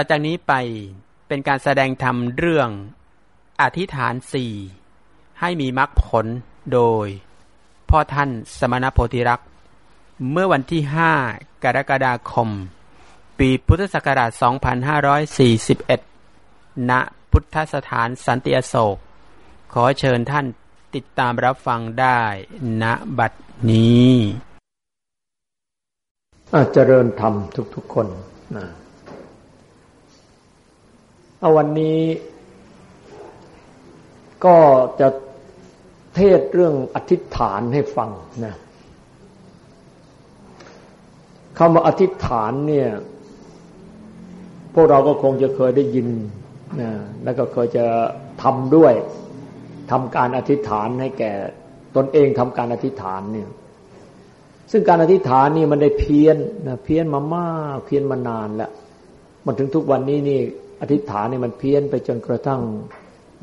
ต่อจากนี้ไปเป็นการแสดงธรรมเรื่องอธิษฐานสี่ให้มีมรรคผลโดย พ่อท่านสมณโพธิรักษ์เมื่อวันที่ 5 กรกฎาคม ปีพุทธศักราช 2541 ณ พุทธสถานสันติอโศก ขอเชิญท่านติดตามรับฟังได้ณบัดนี้เจริญธรรมทุกๆคนนะ เอาวันนี้ก็จะเทศเรื่องอธิษฐานให้ฟังนะคำว่าอธิษฐานเนี่ย พวกเราก็คงจะเคยได้ยินนะแล้วก็เคยจะทำด้วยทำการอธิษฐานให้แก่ตนเองทำการอธิษฐานเนี่ย ซึ่งการอธิษฐานนี่มันได้เพี้ยนนะเพี้ยนมามากเพี้ยนมานานแล้วมันถึงทุกวันนี้นี่ อธิษฐานนี่มันเพี้ยนไปจนกระทั่ง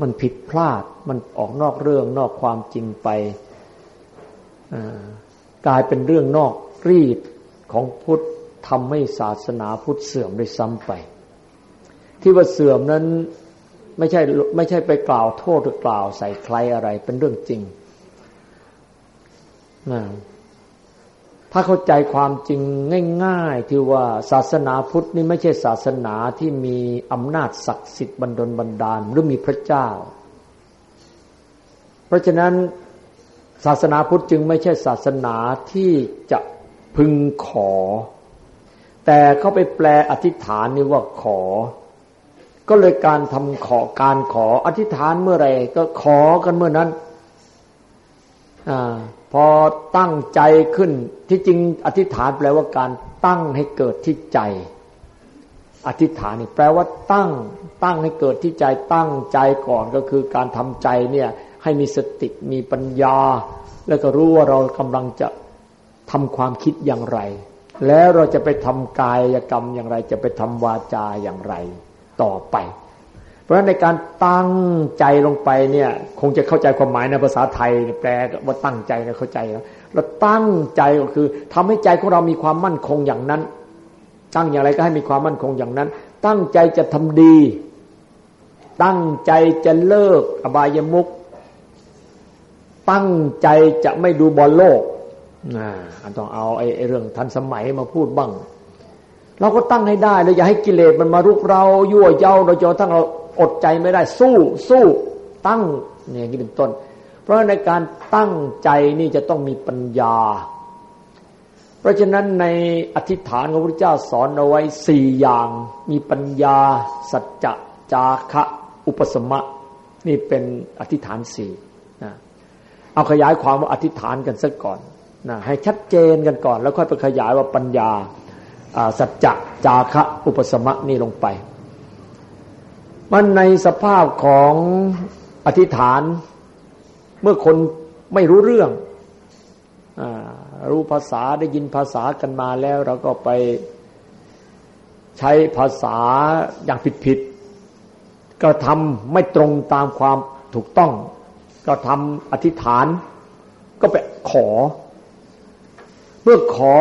มันผิดพลาด มันออกนอกเรื่องนอกความจริงไปกลายเป็นเรื่องนอกรีดของพุทธทำให้ศาสนาพุทธเสื่อมได้ซ้ำไป ที่ว่าเสื่อมนั้นไม่ใช่ไม่ใช่ไปกล่าวโทษหรือกล่าวใส่ใครอะไรเป็นเรื่องจริง ถ้าเข้าใจความจริงง่าย ๆ ที่ว่าศาสนาพุทธนี่ไม่ใช่ศาสนาที่มีอำนาจศักดิ์สิทธิ์บันดลบันดาลหรือมีพระเจ้า เพราะฉะนั้นศาสนาพุทธจึงไม่ใช่ศาสนาที่จะพึงขอ แต่เขาไปแปลอธิษฐานนี่ว่าขอ ก็เลยการทำขอการขออธิษฐานเมื่อไรก็ขอกันเมื่อนั้น อ่าพอตั้งใจขึ้นที่จริงอธิษฐานแปลว่าการตั้งให้เกิดที่ใจ อธิษฐานนี่แปลว่าตั้ง ตั้งให้เกิดที่ใจตั้งใจก่อนก็คือการทำใจเนี่ยให้มีสติมีปัญญา แล้วก็รู้ว่าเรากำลังจะทำความคิดอย่างไร แล้วเราจะไปทำกายกรรมอย่างไร จะไปทำวาจาอย่างไร ต่อไป เพราะฉะนั้นในการตั้งใจลงไปเนี่ย คงจะเข้าใจความหมายในภาษาไทยแปลว่าตั้งใจนะเข้าใจแล้วเราตั้งใจก็คือทำให้ใจของเรามีความมั่นคงอย่างนั้น ตั้งอย่างไรก็ให้มีความมั่นคงอย่างนั้น ตั้งใจจะทำดี ตั้งใจจะเลิกอบายมุกตั้งใจจะไม่ดูบอลโลกอ่าต้องเอาไอ้เรื่องทันสมัยมาพูดบ้าง เราก็ตั้งให้ได้เลยอย่าให้กิเลสมันมารุกเรายั่วเย้าเราจนทั้งเรา อดใจไม่ได้สู้สู้ตั้งเนี่ยอย่างนี้เป็นต้น เพราะในการตั้งใจนี่จะต้องมีปัญญา เพราะฉะนั้นในอธิษฐานของพระเจ้าสอนเอาไว้สี่อย่าง มีปัญญา สัจจะจาคะอุปสมะนี่เป็นอธิษฐานสี่นะเอาขยายความว่าอธิษฐานกันสักก่อนนะให้ชัดเจนกันก่อน แล้วค่อยไปขยายว่าปัญญาสัจจะจาคะอุปสมะนี่ลงไป มันในสภาพของอธิษฐาน เมื่อคนไม่รู้เรื่องอรู้ภาษาได้ยินภาษากันมาแล้ว เราก็ไปใช้ภาษาอย่างผิดๆก็ทำไม่ตรงตามความถูกต้องก็ทำอธิษฐาน ก็ไปขอ เมื่อขอ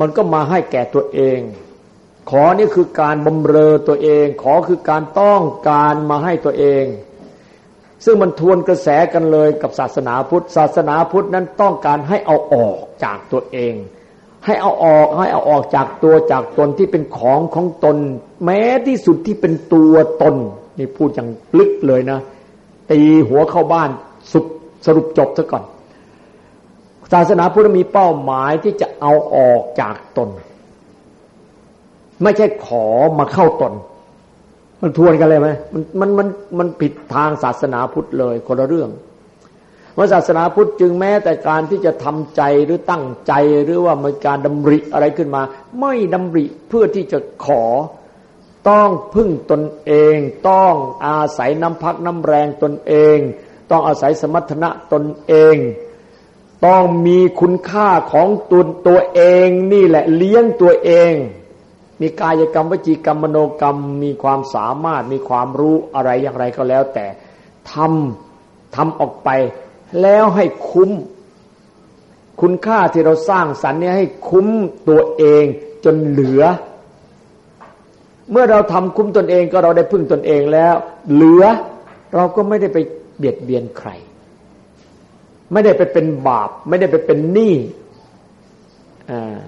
มันก็มาให้แก่ตัวเอง ขอนี่คือการบำเรอตัวเอง ขอคือการต้องการมาให้ตัวเอง ซึ่งมันทวนกระแสกันเลยกับศาสนาพุทธ ศาสนาพุทธนั้นต้องการให้เอาออกจากตัวเอง ให้เอาออกให้เอาออกจากตัวจากตนที่เป็นของของตน แม้ที่สุดที่เป็นตัวตนนี่พูดอย่างลึกเลยนะ ตีหัวเข้าบ้านสุสรุปจบซะก่อน ศาสนาพุทธมีเป้าหมายที่จะเอาออกจากตน ไม่ใช่ขอมาเข้าตน มันทวนกันเลยไหมมันมันมันมันผิดทางศาสนาพุทธเลยคนละเรื่องว่าศาสนาพุทธจึงแม้แต่การที่จะทำใจหรือตั้งใจหรือว่ามีการดำริอะไรขึ้นมา ไม่ดำริเพื่อที่จะขอต้องพึ่งตนเอง ต้องอาศัยน้ำพักน้ำแรงตนเอง ต้องอาศัยสมรรถนะตนเอง ต้องมีคุณค่าของตัวตัวเองนี่แหละเลี้ยงตัวเอง มีกายกรรมวจีกรรมมโนกรรม มีความสามารถมีความรู้อะไรอย่างไรก็แล้ว แต่ทำทำออกไป แล้วให้คุ้ม คุณค่าที่เราสร้างสรรค์นี้ให้คุ้มตัวเองจนเหลือ เมื่อเราทำคุ้มตนเองก็เราได้พึ่งตนเองแล้ว เหลือเราก็ไม่ได้ไปเบียดเบียนใคร ไม่ได้ไปเป็นบาป ไม่ได้ไปเป็นหนี้อ่า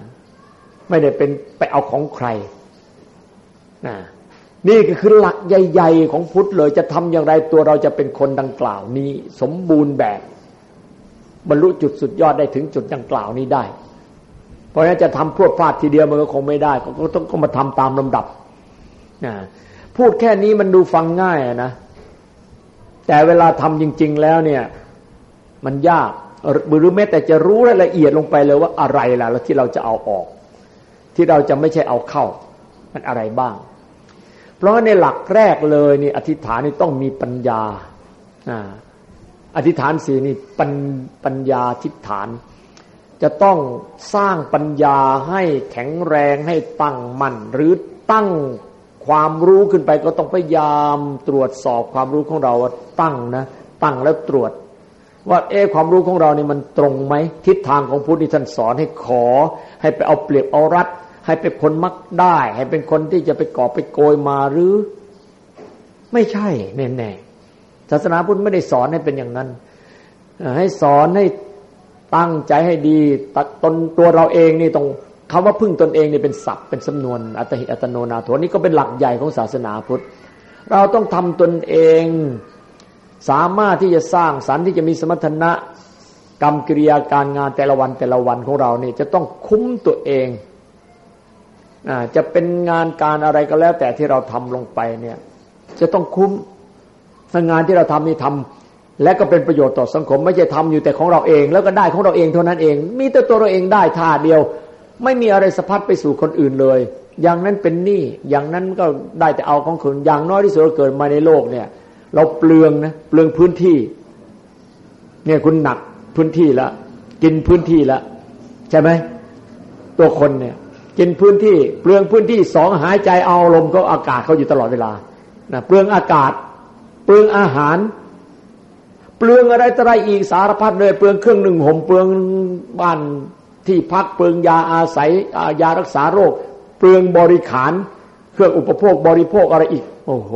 ไม่ได้เป็นไปเอาของใครนี่ก็คือหลักใหญ่ ๆ ของพุทธเลยจะทำอย่างไรตัวเราจะเป็นคนดังกล่าวนี้ สมบูรณ์แบบบรรลุจุดสุดยอดได้ถึงจุดดังกล่าวนี้ได้ เพราะฉะนั้นจะทำพวดพลาดทีเดียวมันก็คงไม่ได้ ก็ต้องก็มาทำตามลำดับพูดแค่นี้มันดูฟังง่ายนะแต่เวลาทำจริง ๆ แล้วเนี่ยมันยากหรือแม้แต่จะรู้รายละเอียดลงไปเลยว่าอะไรล่ะแล้วที่เราจะเอาออก ที่เราจะไม่ใช่เอาเข้า มันอะไรบ้าง เพราะในหลักแรกเลยนี่อธิษฐานนี่ต้องมีปัญญาอธิษฐานสีนี่ปัญปัญญาทิฏฐาน จะต้องสร้างปัญญาให้แข็งแรงให้ตั้งมั่นหรือตั้งความรู้ขึ้นไปก็ต้องพยายามตรวจสอบความรู้ของเราตั้งนะ ตั้งแล้วตรวจ ว่าเอความรู้ของเรานี่มันตรงไหมทิศทางของพุทธิท่านสอนให้ขอ ให้ไปเอาเปรียบเอารัดให้เป็นคนมักได้ ให้เป็นคนที่จะไปกอไปโกยมาหรือ ไม่ใช่แน่ๆศาสนาพุทธไม่ได้สอนให้เป็นอย่างนั้น ให้สอนให้ตั้งใจให้ดีตนตัวเราเองนี่ต้องคำว่าพึ่งตนเองนี่เป็นศัพท์เป็นสำนวนอัตหิอัตโนนาโถนี่ก็เป็นหลักใหญ่ของศาสนาพุทธ เราต้องทำตนเอง สามารถที่จะสร้างสรรค์ที่จะมีสมรรถนะกรรมกิริยาการงานแต่ละวันแต่ละวันของเราเนี่จะต้องคุ้มตัวเองอจะเป็นงานการอะไรก็แล้ว แต่ที่เราทำลงไปเนี่ยจะต้องคุ้มงานที่เราทำนี่ทำและก็เป็นประโยชน์ต่อสังคม ไม่ใช่ทำอยู่แต่ของเราเอง แล้วก็ได้ของเราเองเท่านั้นเอง มีแต่ตัวเราเองได้ท่าเดียว ไม่มีอะไรสะพัดไปสู่คนอื่นเลย อย่างนั้นเป็นหนี้อย่างนั้นก็ได้แต่เอาของคนอย่างน้อยที่สุดเราเกิดมาในโลกเนี่ย เราเปลืองนะเปลืองพื้นที่ เนี่ยคุณหนักพื้นที่ละกินพื้นที่ละใช่ไหมตัวคนเนี่ย กินพื้นที่ เปลืองพื้นที่สองหายใจเอาลมก็อากาศเขาอยู่ตลอดเวลานะเปลืองอากาศ เปลืองอาหาร เปลืองอะไรต่ออะไรอีกสารพัดเลย เปลืองเครื่องหนึ่งห่มเปลืองบ้านที่พักเปลืองยาอาศัยยารักษาโรค เปลืองบริขาร เครื่องอุปโภคบริโภคอะไรอีก โอ้โห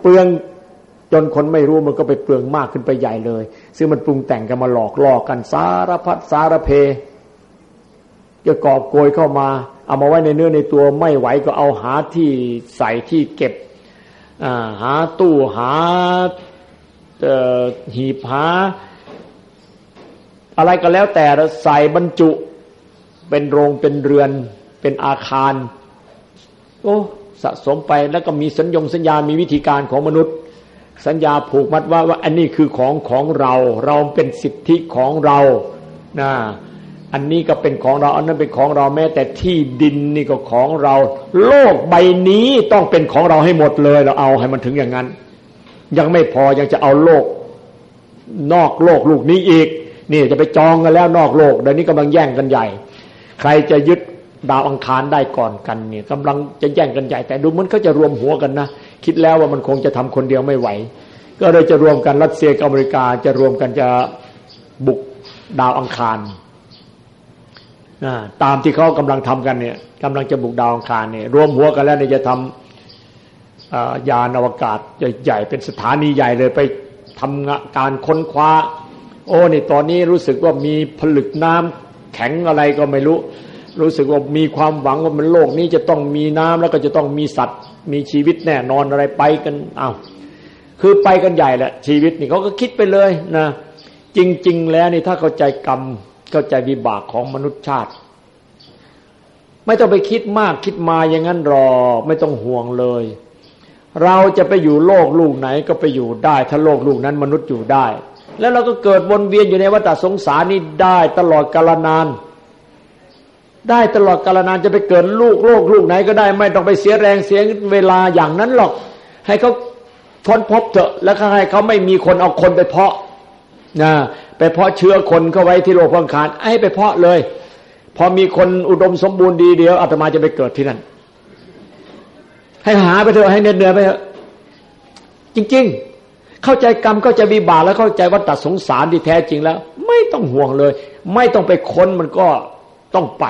เปลือง จนคนไม่รู้มันก็ไปเปลืองมากขึ้นไปใหญ่เลย ซึ่งมันปรุงแต่งกันมาหลอกล่อกันสารพัดสารเพจะกอบโกยเข้ามา เอามาไว้ในเนื้อในตัวไม่ไหวก็เอาหาที่ใส่ที่เก็บหาตู้หาหีบหา อะไรก็แล้วแต่ใส่บรรจุ เป็นโรงเป็นเรือนเป็นอาคาร โอ้สะสมไปแล้วก็มีสัญญงสัญญา มีวิธีการของมนุษย์ สัญญาผูกมัดว่าว่าอันนี้คือของของเรา เราเป็นสิทธิของเรานะอันนี้ก็เป็นของเรา อันนั้นเป็นของเราแม้แต่ที่ดินนี่ก็ของเรา โลกใบนี้ต้องเป็นของเราให้หมดเลย เราเอาให้มันถึงอย่างนั้น ยังไม่พอยังจะเอาโลก นอกโลกลูกนี้อีก นี่จะไปจองกันแล้วนอกโลกเดี๋ยวนี้กำลังแย่งกันใหญ่ ใครจะยึด ดาวอังคารได้ก่อนกันเนี่ยกำลังจะแย่งกันใหญ่แต่ดูเหมันก็จะรวมหัวกันนะ คิดแล้วว่ามันคงจะทำคนเดียวไม่ไหว ก็เลยจะรวมกันรัสเซียกับอเมริกาจะรวมกันจะบุกดาวอังคารตามที่เขากำลังทำกันเนี่ยกำลังจะบุกดาวอังคารเนี่ยรวมหัวกันแล้วเนี่ยจะทำยานอวกาศใหญ่เป็นสถานีใหญ่เลยไปทำการค้นคว้า โอ้นี่ตอนนี้รู้สึกว่ามีผลึกน้ำแข็งอะไรก็ไม่รู้ รู้สึกว่ามีความหวังว่ามันโลกนี้จะต้องมีน้ำแล้วก็จะต้องมีสัตว์ มีชีวิตแน่นอนอะไรไปกันเอ้าคือไปกันใหญ่แหละชีวิตนี่เขาก็คิดไปเลยนะจริง ๆ แล้วนี่ถ้าเข้าใจกรรมเข้าใจวิบากของมนุษยชาติ ไม่ต้องไปคิดมากคิดมาอย่างนั้นรอไม่ต้องห่วงเลย เราจะไปอยู่โลกลูกไหนก็ไปอยู่ได้ ถ้าโลกลูกนั้นมนุษย์อยู่ได้ แล้วเราก็เกิดวนเวียนอยู่ในวัฏสงสารนี้ได้ตลอดกาลนาน ได้ตลอดกาลนานจะไปเกิดลูกโลกลูกไหนก็ได้ไม่ต้องไปเสียแรงเสียเวลาอย่างนั้นหรอก ให้เขาค้นพบเถอะ แล้วให้เขาไม่มีคนเอาคนไปเพาะนะไปเพาะเชื้อคนเข้าไว้ที่โลกพังคารให้ไปเพาะเลย พอมีคนอุดมสมบูรณ์ดีเดียวอาตมาจะไปเกิดที่นั่น ให้หาไปเถอะให้เหนื่อยไปเถอะจริง ๆ เข้าใจกรรมเข้าใจวิบากแล้วเข้าใจวัฏสงสารที่แท้จริงแล้ว ไม่ต้องห่วงเลย ไม่ต้องไปค้นมันก็ ต้องไป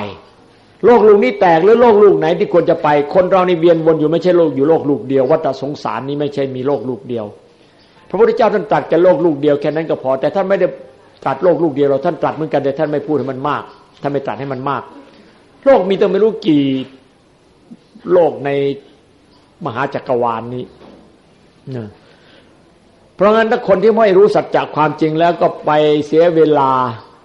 โลกลูกนี้แตกหรือโลกลูกไหนที่ควรจะไป คนเรานี่เวียนวนอยู่ไม่ใช่โลกอยู่โลกลูกเดียววัฏสงสารนี้ไม่ใช่มีโลกลูกเดียว พระพุทธเจ้าท่านตรัสแค่โลกลูกเดียวแค่นั้นก็พอ แต่ท่านไม่ได้ตรัสโลกลูกเดียวเราท่านตรัสเหมือนกันแต่ท่านไม่พูดให้มันมากท่านไม่ตรัสให้มันมาก โลกมีตั้งไม่รู้กี่โลกในมหาจักรวาลนนี้นะเพราะงั้นถ้าคนที่ไม่รู้สัจจะความจริงแล้วก็ไปเสียเวลา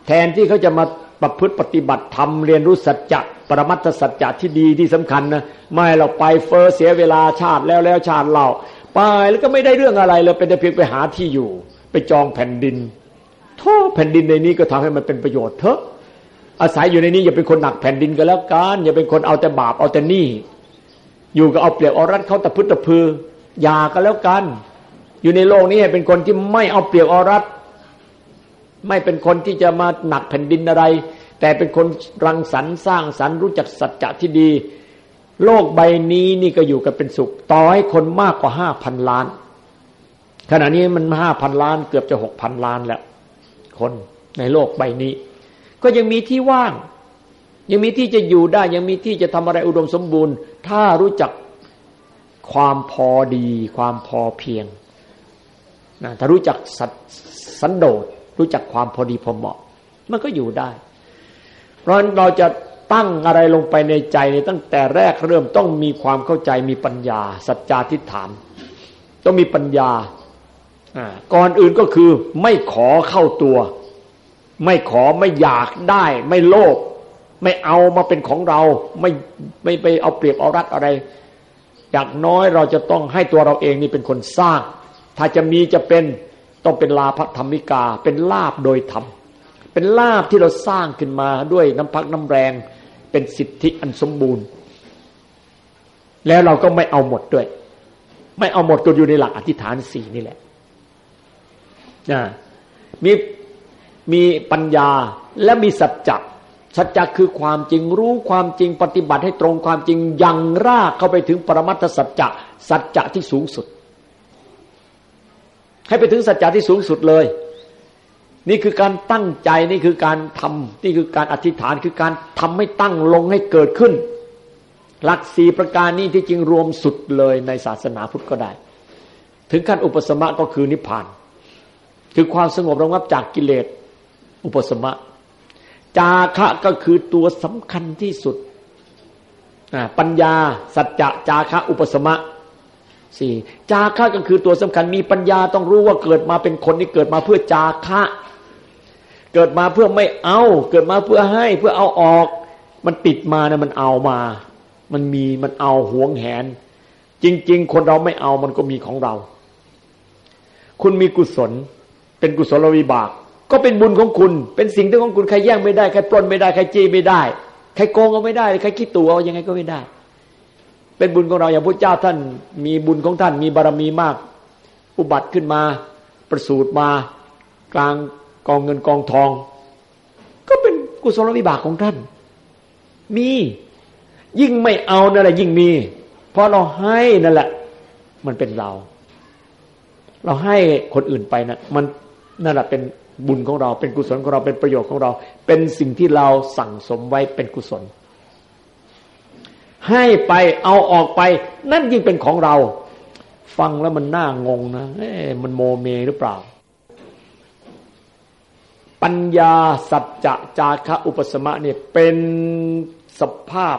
แทนที่เขาจะมา ประพฤติปฏิบัติธรรมเรียนรู้สัจจะปรมัตถสัจจะที่ดีที่สำคัญนะไม่เราไปเฟอเสียเวลาชาติแล้วแล้วชาติเล่าไปแล้วก็ไม่ได้เรื่องอะไรเลยเป็นแต่เพียงไปหาที่อยู่ ไปจองแผ่นดินท่อแผ่นดินในนี้ก็ทำให้มันเป็นประโยชน์เถอะ อาศัยอยู่ในนี้อย่าเป็นคนหนักแผ่นดินก็แล้วกันอย่าเป็นคนเอาแต่บาปเอาแต่หนี้อยู่ก็เอาเปรียบเอารัดเขาตะพุตตะพืออย่าก็แล้วกัน อยู่ในโลกนี้เป็นคนที่ไม่เอาเปรียบเอารัด ไม่เป็นคนที่จะมาหนักแผ่นดินอะไร แต่เป็นคนรังสรรค์สร้างสรรค์รู้จักสัจจะที่ดี โลกใบนี้นี่ก็อยู่กันเป็นสุข ต่อให้คนมากกว่าห้าพันล้าน ขณะนี้มันห้าพันล้านเกือบจะหกพันล้านแล้ว คนในโลกใบนี้ ก็ยังมีที่ว่าง ยังมีที่จะอยู่ได้ยังมีที่จะทำอะไรอุดมสมบูรณ์ ถ้ารู้จักความพอดี ความพอเพียงนะถ้ารู้จักสันโดษ รู้จักความพอดีพอเหมาะ มันก็อยู่ได้ เพราะฉะนั้นเราจะตั้งอะไรลงไปในใจในตั้งแต่แรกเริ่มต้องมีความเข้าใจมีปัญญา สัจจาทิฏฐาน ต้องมีปัญญาก่อนอื่นก็คือไม่ขอเข้าตัว ไม่ขอไม่อยากได้ ไม่โลภไม่เอามาเป็นของเรา ไม่ไม่ไปเอาเปรียบเอารัดอะไร อย่างน้อยเราจะต้องให้ตัวเราเองนี่เป็นคนสร้าง ถ้าจะมีจะเป็น ต้องเป็นลาภธรรมิกา เป็นลาบโดยธรรม เป็นลาบที่เราสร้างขึ้นมาด้วยน้ำพักน้ำแรง เป็นสิทธิอันสมบูรณ์ แล้วเราก็ไม่เอาหมดด้วย ไม่เอาหมดก็อยู่ในหลักอธิษฐานสี่นี่แหละนะมีมีปัญญาและมีสัจจะสัจจะคือความจริงรู้ความจริงปฏิบัติให้ตรงความจริงยังรากเข้าไปถึงปรมัตถสัจจะสัจจะที่สูงสุด ให้ไปถึงสัจจะที่สูงสุดเลย นี่คือการตั้งใจนี่คือการทำนี่คือการอธิษฐานคือการทำให้ตั้งลงให้เกิดขึ้น หลักสี่ประการนี้ที่จริงรวมสุดเลยในศาสนาพุทธก็ได้ ถึงขั้นอุปสมะก็คือนิพพาน คือความสงบระงับจากกิเลสอุปสมะ จาคะก็คือตัวสำคัญที่สุดปัญญาสัจจะจาคะอุปสมะ สี่จาคะก็คือตัวสำคัญมีปัญญาต้องรู้ว่าเกิดมาเป็นคนที่เกิดมาเพื่อจาคะ เกิดมาเพื่อไม่เอา เกิดมาเพื่อให้เพื่อเอาออก มันติดมานะมันเอามา มันมีมันเอาหวงแหน จริง ๆ คนเราไม่เอามันก็มีของเรา คุณมีกุศล เป็นกุศลวิบาก ก็เป็นบุญของคุณ เป็นสิ่งที่ของคุณใครแย่งไม่ได้ใครปล้นไม่ได้ใครจี้ไม่ได้ ใครโกงก็ไม่ได้ใครคิดตัวเอายังไงก็ไม่ได้ เป็นบุญของเราอย่างพระเจ้าท่านมีบุญของท่านมีบารมีมาก อุบัติขึ้นมาประสูติมากลางกองเงินกองทอง ก็เป็นกุศลวิบากของท่าน มียิ่งไม่เอานั่นแหละยิ่งมี เพราะเราให้นั่นแหละ มันเป็นเรา เราให้คนอื่นไปนะมันนั่นแหละเป็นบุญของเรา เป็นกุศลของเราเป็นประโยชน์ของเรา เป็นสิ่งที่เราสั่งสมไว้เป็นกุศล ให้ไปเอาออกไป นั่นยิ่งเป็นของเรา ฟังแล้วมันน่างงนะมันโมเมหรือเปล่า ปัญญาสัจจะจาคะอุปสมะเนี่ยเป็นสภาพ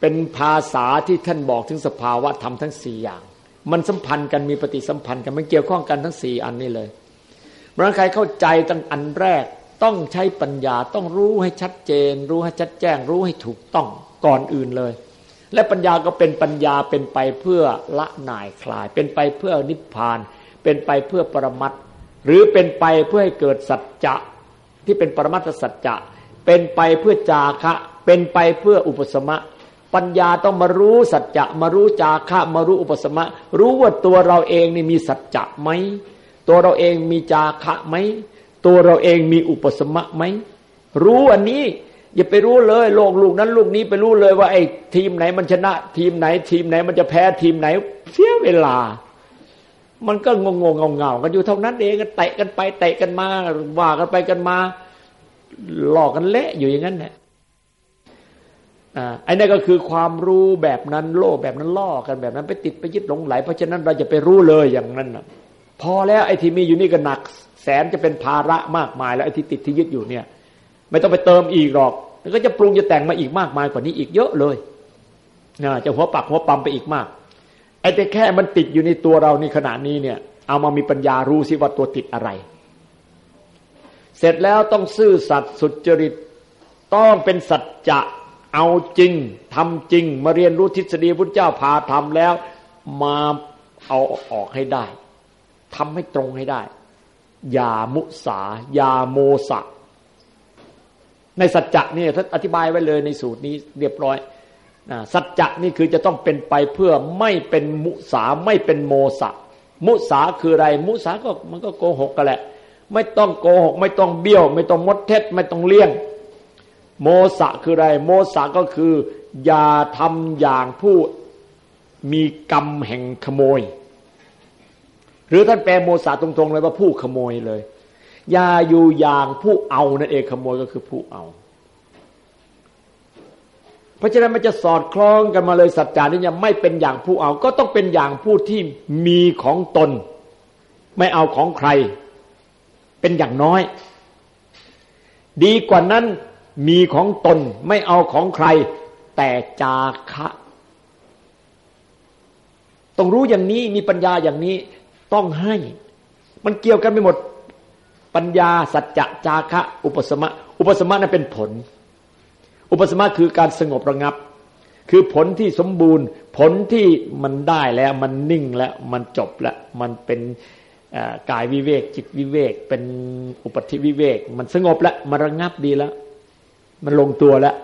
เป็นภาษาที่ท่านบอกถึงสภาวะธรรมทั้งสี่อย่าง มันสัมพันธ์กันมีปฏิสัมพันธ์กันมันเกี่ยวข้องกันทั้งสี่อันนี้เลยเมื่อใครเข้าใจตั้งอันแรกต้องใช้ปัญญาต้องรู้ให้ชัดเจน รู้ให้ชัดแจ้ง รู้ให้ถูกต้องก่อนอื่นเลย และปัญญาก็เป็นปัญญาเป็นไปเพื่อละหน่ายคลาย เป็นไปเพื่อนิพพาน เป็นไปเพื่อปรมัตหรือเป็นไปเพื่อให้เกิดสัจจะที่เป็นปรมัตสัจจะ เป็นไปเพื่อจาคะ เป็นไปเพื่ออุปสมะ ปัญญาต้องมารู้สัจจะมารู้จาคะมารู้อุปสมะ รู้ว่าตัวเราเองนี่มีสัจจะไหมตัวเราเองมีจาคะไหมตัวเราเองมีอุปสมะไหมรู้อันนี้ อย่าไปรู้เลยโลกลูกนั้นลูกนี้ไปรู้เลยว่าไอ้ทีมไหนมันชนะ ทีมไหน ทีมไหนมันจะแพ้ทีมไหน เสียเวลา มันก็งงงเงาเงากันอยู่เท่านั้นเองกันเตะกันไปเตะกันมาว่ากันไปกันมา หลอกกันเละอยู่อย่างนั้นแหละอ่าไอ้นั่ก็คือความรู้แบบนั้นโลกแบบนั้นล่อกันแบบนั้นไปติดไปยึดหลงไหล เพราะฉะนั้นเราจะไปรู้เลยอย่างนั้นนะพอแล้วไอ้ที่มีอยู่นี่ก็หนัก แสนจะเป็นภาระมากมาย แล้วไอ้ที่ติดที่ยึดอยู่เนี่ย ไม่ต้องไปเติมอีกหรอกแล้วก็จะปรุงจะแต่งมาอีกมากมายกว่านี้อีกเยอะเลยนะจะหัวปักหัวปั๊มไปอีกมากไอ้แต่แค่มันติดอยู่ในตัวเรานี่ขณะนี้เนี่ย เอามามีปัญญารู้สิว่าตัวติดอะไร เสร็จแล้วต้องซื่อสัตย์สุจริตต้องเป็นสัจจะเอาจริงทำจริง มาเรียนรู้ทฤษฎีพุทธเจ้าพาทำแล้ว มาเอาออกให้ได้ทำให้ตรงให้ได้ อย่ามุสา อย่าโมสะ ในสัจจะนี่ท่านอธิบายไว้เลยในสูตรนี้เรียบร้อยสัจจะนี่คือจะต้องเป็นไปเพื่อไม่เป็นมุสาไม่เป็นโมสะ มุสาคืออะไร มุสาก็มันก็โกหกกันแหละ ไม่ต้องโกหก ไม่ต้องเบี้ยว ไม่ต้องมดเท็จไม่ต้องเลี่ยง โมสะคืออะไร โมสะก็คือ อย่าทำอย่างผู้มีกรรมแห่งขโมย หรือท่านแปลโมสะตรงๆเลยว่าผู้ขโมยเลย ย่าอยู่อย่างผู้เอานั่นเองขโมยก็คือผู้เอา เพราะฉะนั้นมันจะสอดคล้องกันมาเลยสัจจานี่ยังไม่เป็นอย่างผู้เอา ก็ต้องเป็นอย่างผู้ที่มีของตน ไม่เอาของใคร เป็นอย่างน้อย ดีกว่านั้นมีของตนไม่เอาของใคร แต่จาคะต้องรู้อย่างนี้มีปัญญาอย่างนี้ต้องให้ มันเกี่ยวกันไปหมด ปัญญาสัจจะจาคะ อุปสมะ อุปสมะนั้นเป็นผล อุปสมะคือการสงบระงับ คือผลที่สมบูรณ์ ผลที่มันได้แล้วมันนิ่งแล้วมันจบแล้วมันเป็นกายวิเวก จิตวิเวก เป็นอุปธิวิเวก มันสงบแล้วมันระงับดีแล้ว มันลงตัวแล้ว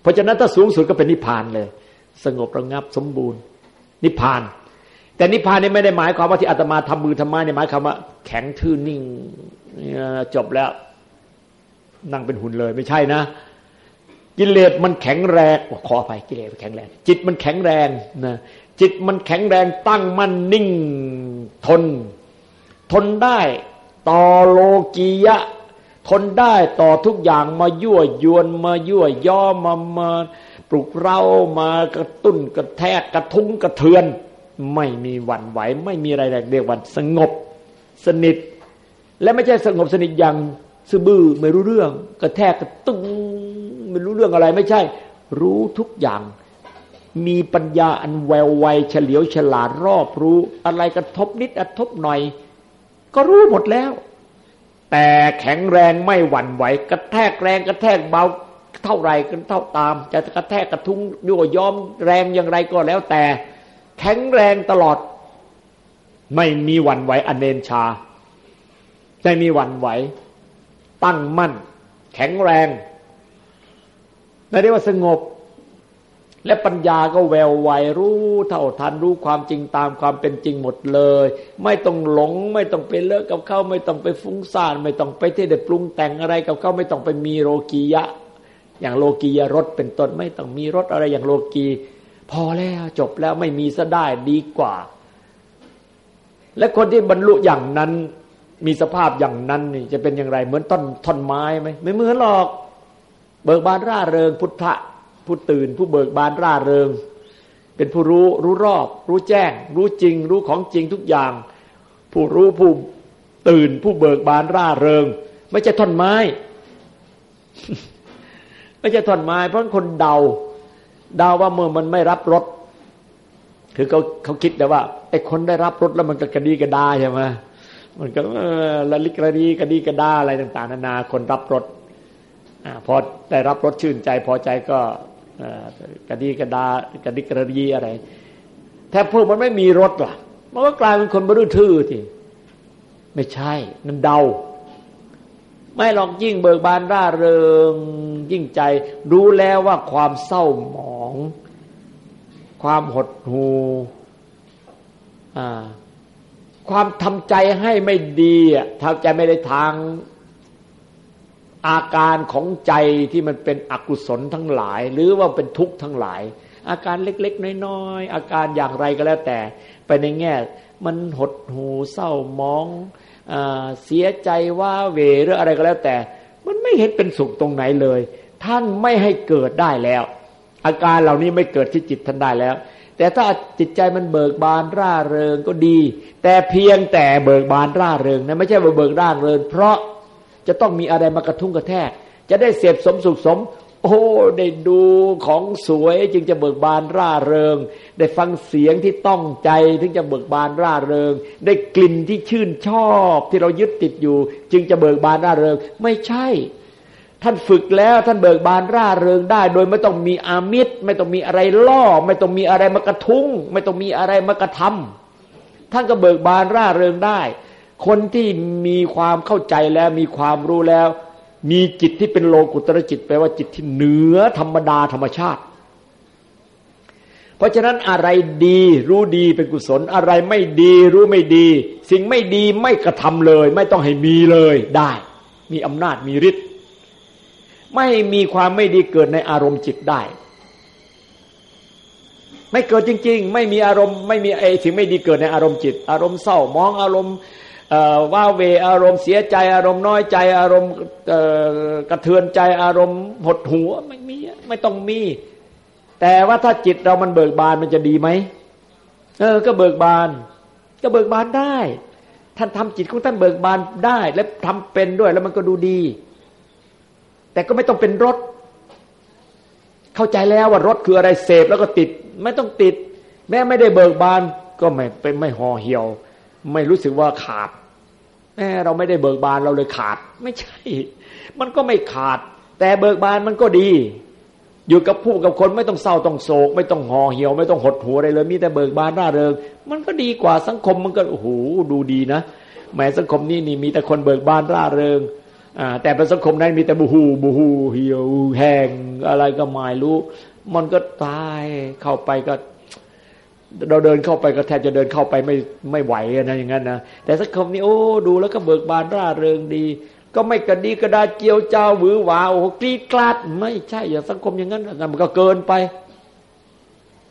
เพราะฉะนั้นถ้าสูงสุดก็เป็นนิพพานเลย สงบระงับสมบูรณ์ นิพพาน แต่นิพพานนี่ไม่ได้หมายความว่าที่อาตมาทำมือทำไม้เนี่ยหมายความว่า แข็งทื่อนิ่งจบแล้ว นั่งเป็นหุ่นเลย ไม่ใช่นะ กิเลสมันแข็งแรงขออภัยกิเลสมันแข็งแรง จิตมันแข็งแรงนะจิตมันแข็งแรงตั้งมั่นนิ่งทน ทนได้ต่อโลกียะ ทนได้ต่อทุกอย่างมายั่วยวนมายั่วย่อมามาปลุกเร้ามากระตุ้นกระแทกกระทุ้งกระเทือน ไม่มีหวั่นไหว ไม่มีอะไรเรียกวันสงบสนิท และไม่ใช่สงบสนิทอย่างซื่อบื้อไม่รู้เรื่อง กระแทกกระตุ้งไม่รู้เรื่องอะไร ไม่ใช่ รู้ทุกอย่าง มีปัญญาอันแววไวเฉลียวฉลาดรอบรู้ อะไรกระทบนิดกระทบหน่อย ก็รู้หมดแล้ว แต่แข็งแรงไม่หวั่นไหว กระแทกแรงกระแทกเบาเท่าไรกันเท่าตาม จะกระแทกกระทุ้งยั่วย้อมแรงอย่างไรก็แล้วแต่ แข็งแรงตลอด ไม่มีหวั่นไหวอเนนชา ไม่มีหวั่นไหว ตั้งมั่น แข็งแรงนั่นเรียกว่าสงบ และปัญญาก็แววไวรู้เท่าทันรู้ความจริงตามความเป็นจริงหมดเลย ไม่ต้องหลง ไม่ต้องไปเลิกกับเขาไม่ต้องไปฟุ้งซ่าน ไม่ต้องไปที่ได้ปรุงแต่งอะไรกับเขาไม่ต้องไปมีโลกียะ อย่างโลกียรสเป็นต้นไม่ต้องมีรสอะไรอย่างโลกี พอแล้วจบแล้วไม่มีซะได้ดีกว่า และคนที่บรรลุอย่างนั้น มีสภาพอย่างนั้นนี่จะเป็นอย่างไร เหมือนต้นท่อนไม้ไหมไม่เหมือนหรอก เบิกบานร่าเริง พุทธะผู้ตื่น ผู้เบิกบานร่าเริง เป็นผู้รู้รู้รอบ รู้แจ้ง รู้จริง รู้ของจริงทุกอย่าง ผู้รู้ผู้ตื่น ผู้เบิกบานร่าเริง ไม่ใช่ท่อนไม้ไม่ใช่ท่อนไม้เพราะคนเดา ดาว่าเมื่อมันไม่รับรสคือเขาเขาคิดแต่ว่าไอ้คนได้รับรสแล้วมันก็กระดีกระดาใช่ไหมมันก็ละลิกระดีกระดีกระดาอะไรต่างๆนานาคนรับรสอพอได้รับรสชื่นใจพอใจก็กระดีกระดากระดิกระดีอะไรแทบพวกมันไม่มีรสล่ะ มันก็กลายเป็นคนบรื้อทื่อทีไม่ใช่นั่นเดา ไม่หรอกยิ่งเบิกบานร่าเริงยิ่งใจ รู้แล้วว่าความเศร้าหมอ งความหดหู่ความทำใจให้ไม่ดีอะทำใจไม่ได้ทางอาการของใจที่มันเป็นอกุศลทั้งหลาย หรือว่าเป็นทุกข์ทั้งหลาย อาการเล็กๆ น้อยๆ อาการอย่างไรก็แล้วแต่ ไปในแง่ มันหดหูเศร้ามองอเสียใจว่าเวหรืออะไรก็แล้วแต่ มันไม่เห็นเป็นสุขตรงไหนเลย ท่านไม่ให้เกิดได้แล้ว อาการเหล่านี้ไม่เกิดที่จิตท่านได้แล้ว แต่ถ้าจิตใจมันเบิกบานร่าเริงก็ดี แต่เพียงแต่เบิกบานร่าเริงนะไม่ใช่ว่าเบิกร่าเริง เพราะจะต้องมีอะไรมากระทุ้งกระแทก จะได้เสพสมสุขสม โอ้ได้ดูของสวยจึงจะเบิกบานร่าเริง ได้ฟังเสียงที่ต้องใจถึงจะเบิกบานร่าเริง ได้กลิ่นที่ชื่นชอบที่เรายึดติดอยู่ จึงจะเบิกบานร่าเริง ไม่ใช่ ท่านฝึกแล้วท่านเบิกบานร่าเริงได้ โดยไม่ต้องมีอามิตร ไม่ต้องมีอะไรล่อ ไม่ต้องมีอะไรมากระทุ้ง ไม่ต้องมีอะไรมากระทำท่านก็เบิกบานร่าเริงได้ คนที่มีความเข้าใจแล้วมีความรู้แล้ว มีจิตที่เป็นโลกุตรจิตแปลว่าจิตที่เหนือธรรมดาธรรมชาติ เพราะฉะนั้นอะไรดีรู้ดีเป็นกุศลอะไรไม่ดีรู้ไม่ดี สิ่งไม่ดีไม่กระทำเลย ไม่ต้องให้มีเลยได้ มีอำนาจมีฤทธิ์ ไม่มีความไม่ดีเกิดในอารมณ์จิตได้ ไม่เกิดจริง ๆ ไม่มีอารมณ์ไม่มีไอ้สิ่งไม่ดีเกิดในอารมณ์จิต อารมณ์เศร้ามองอารมณ์ว่าเวอารมณ์เสียใจอารมณ์น้อยใจ อารมณ์กระเทือนใจอารมณ์หดหัวไม่มีไม่ต้องมี แต่ว่าถ้าจิตเรามันเบิกบานมันจะดีไหมเออก็เบิกบาน ก็เบิกบานได้ ท่านทำจิตของท่านเบิกบานได้ และทำเป็นด้วยแล้วมันก็ดูดี แต่ก็ไม่ต้องเป็นรถ เข้าใจแล้วว่ารถคืออะไรเสพแล้วก็ติด ไม่ต้องติด แม้ไม่ได้เบิกบาน ก็ไม่เป็นไม่ห่อเหี่ยว ไม่รู้สึกว่าขาดแม้เราไม่ได้เบิกบานเราเลยขาด ไม่ใช่ มันก็ไม่ขาด แต่เบิกบานมันก็ดี อยู่กับผู้กับคนไม่ต้องเศร้าต้องโศก ไม่ต้องห่อเหี่ยว ไม่ต้องหดหัวอะไรเลยมีแต่เบิกบานร่าเริง มันก็ดีกว่าสังคมมันก็โอ้โหดูดีนะแม้สังคมนี้นี่มีแต่คนเบิกบานร่าเริง แต่เป็นสังคมนั้นมีแต่บูฮูบูฮูเหี่ยวแห้งอะไรก็ไม่รู้ มันก็ตายเข้าไปก็เราเดินเข้าไปก็แทบจะเดินเข้าไปไม่ไม่ไหวนะอย่างนั้นนะแต่สังคมนี้โอ้ดูแล้วก็เบิกบานร่าเริงดี ก็ไม่กระดีกระดาเจียวเจ้าหวือหวาโอ้กรีดกลาดไม่ใช่ อย่างสังคมอย่างนั้นมันก็เกินไป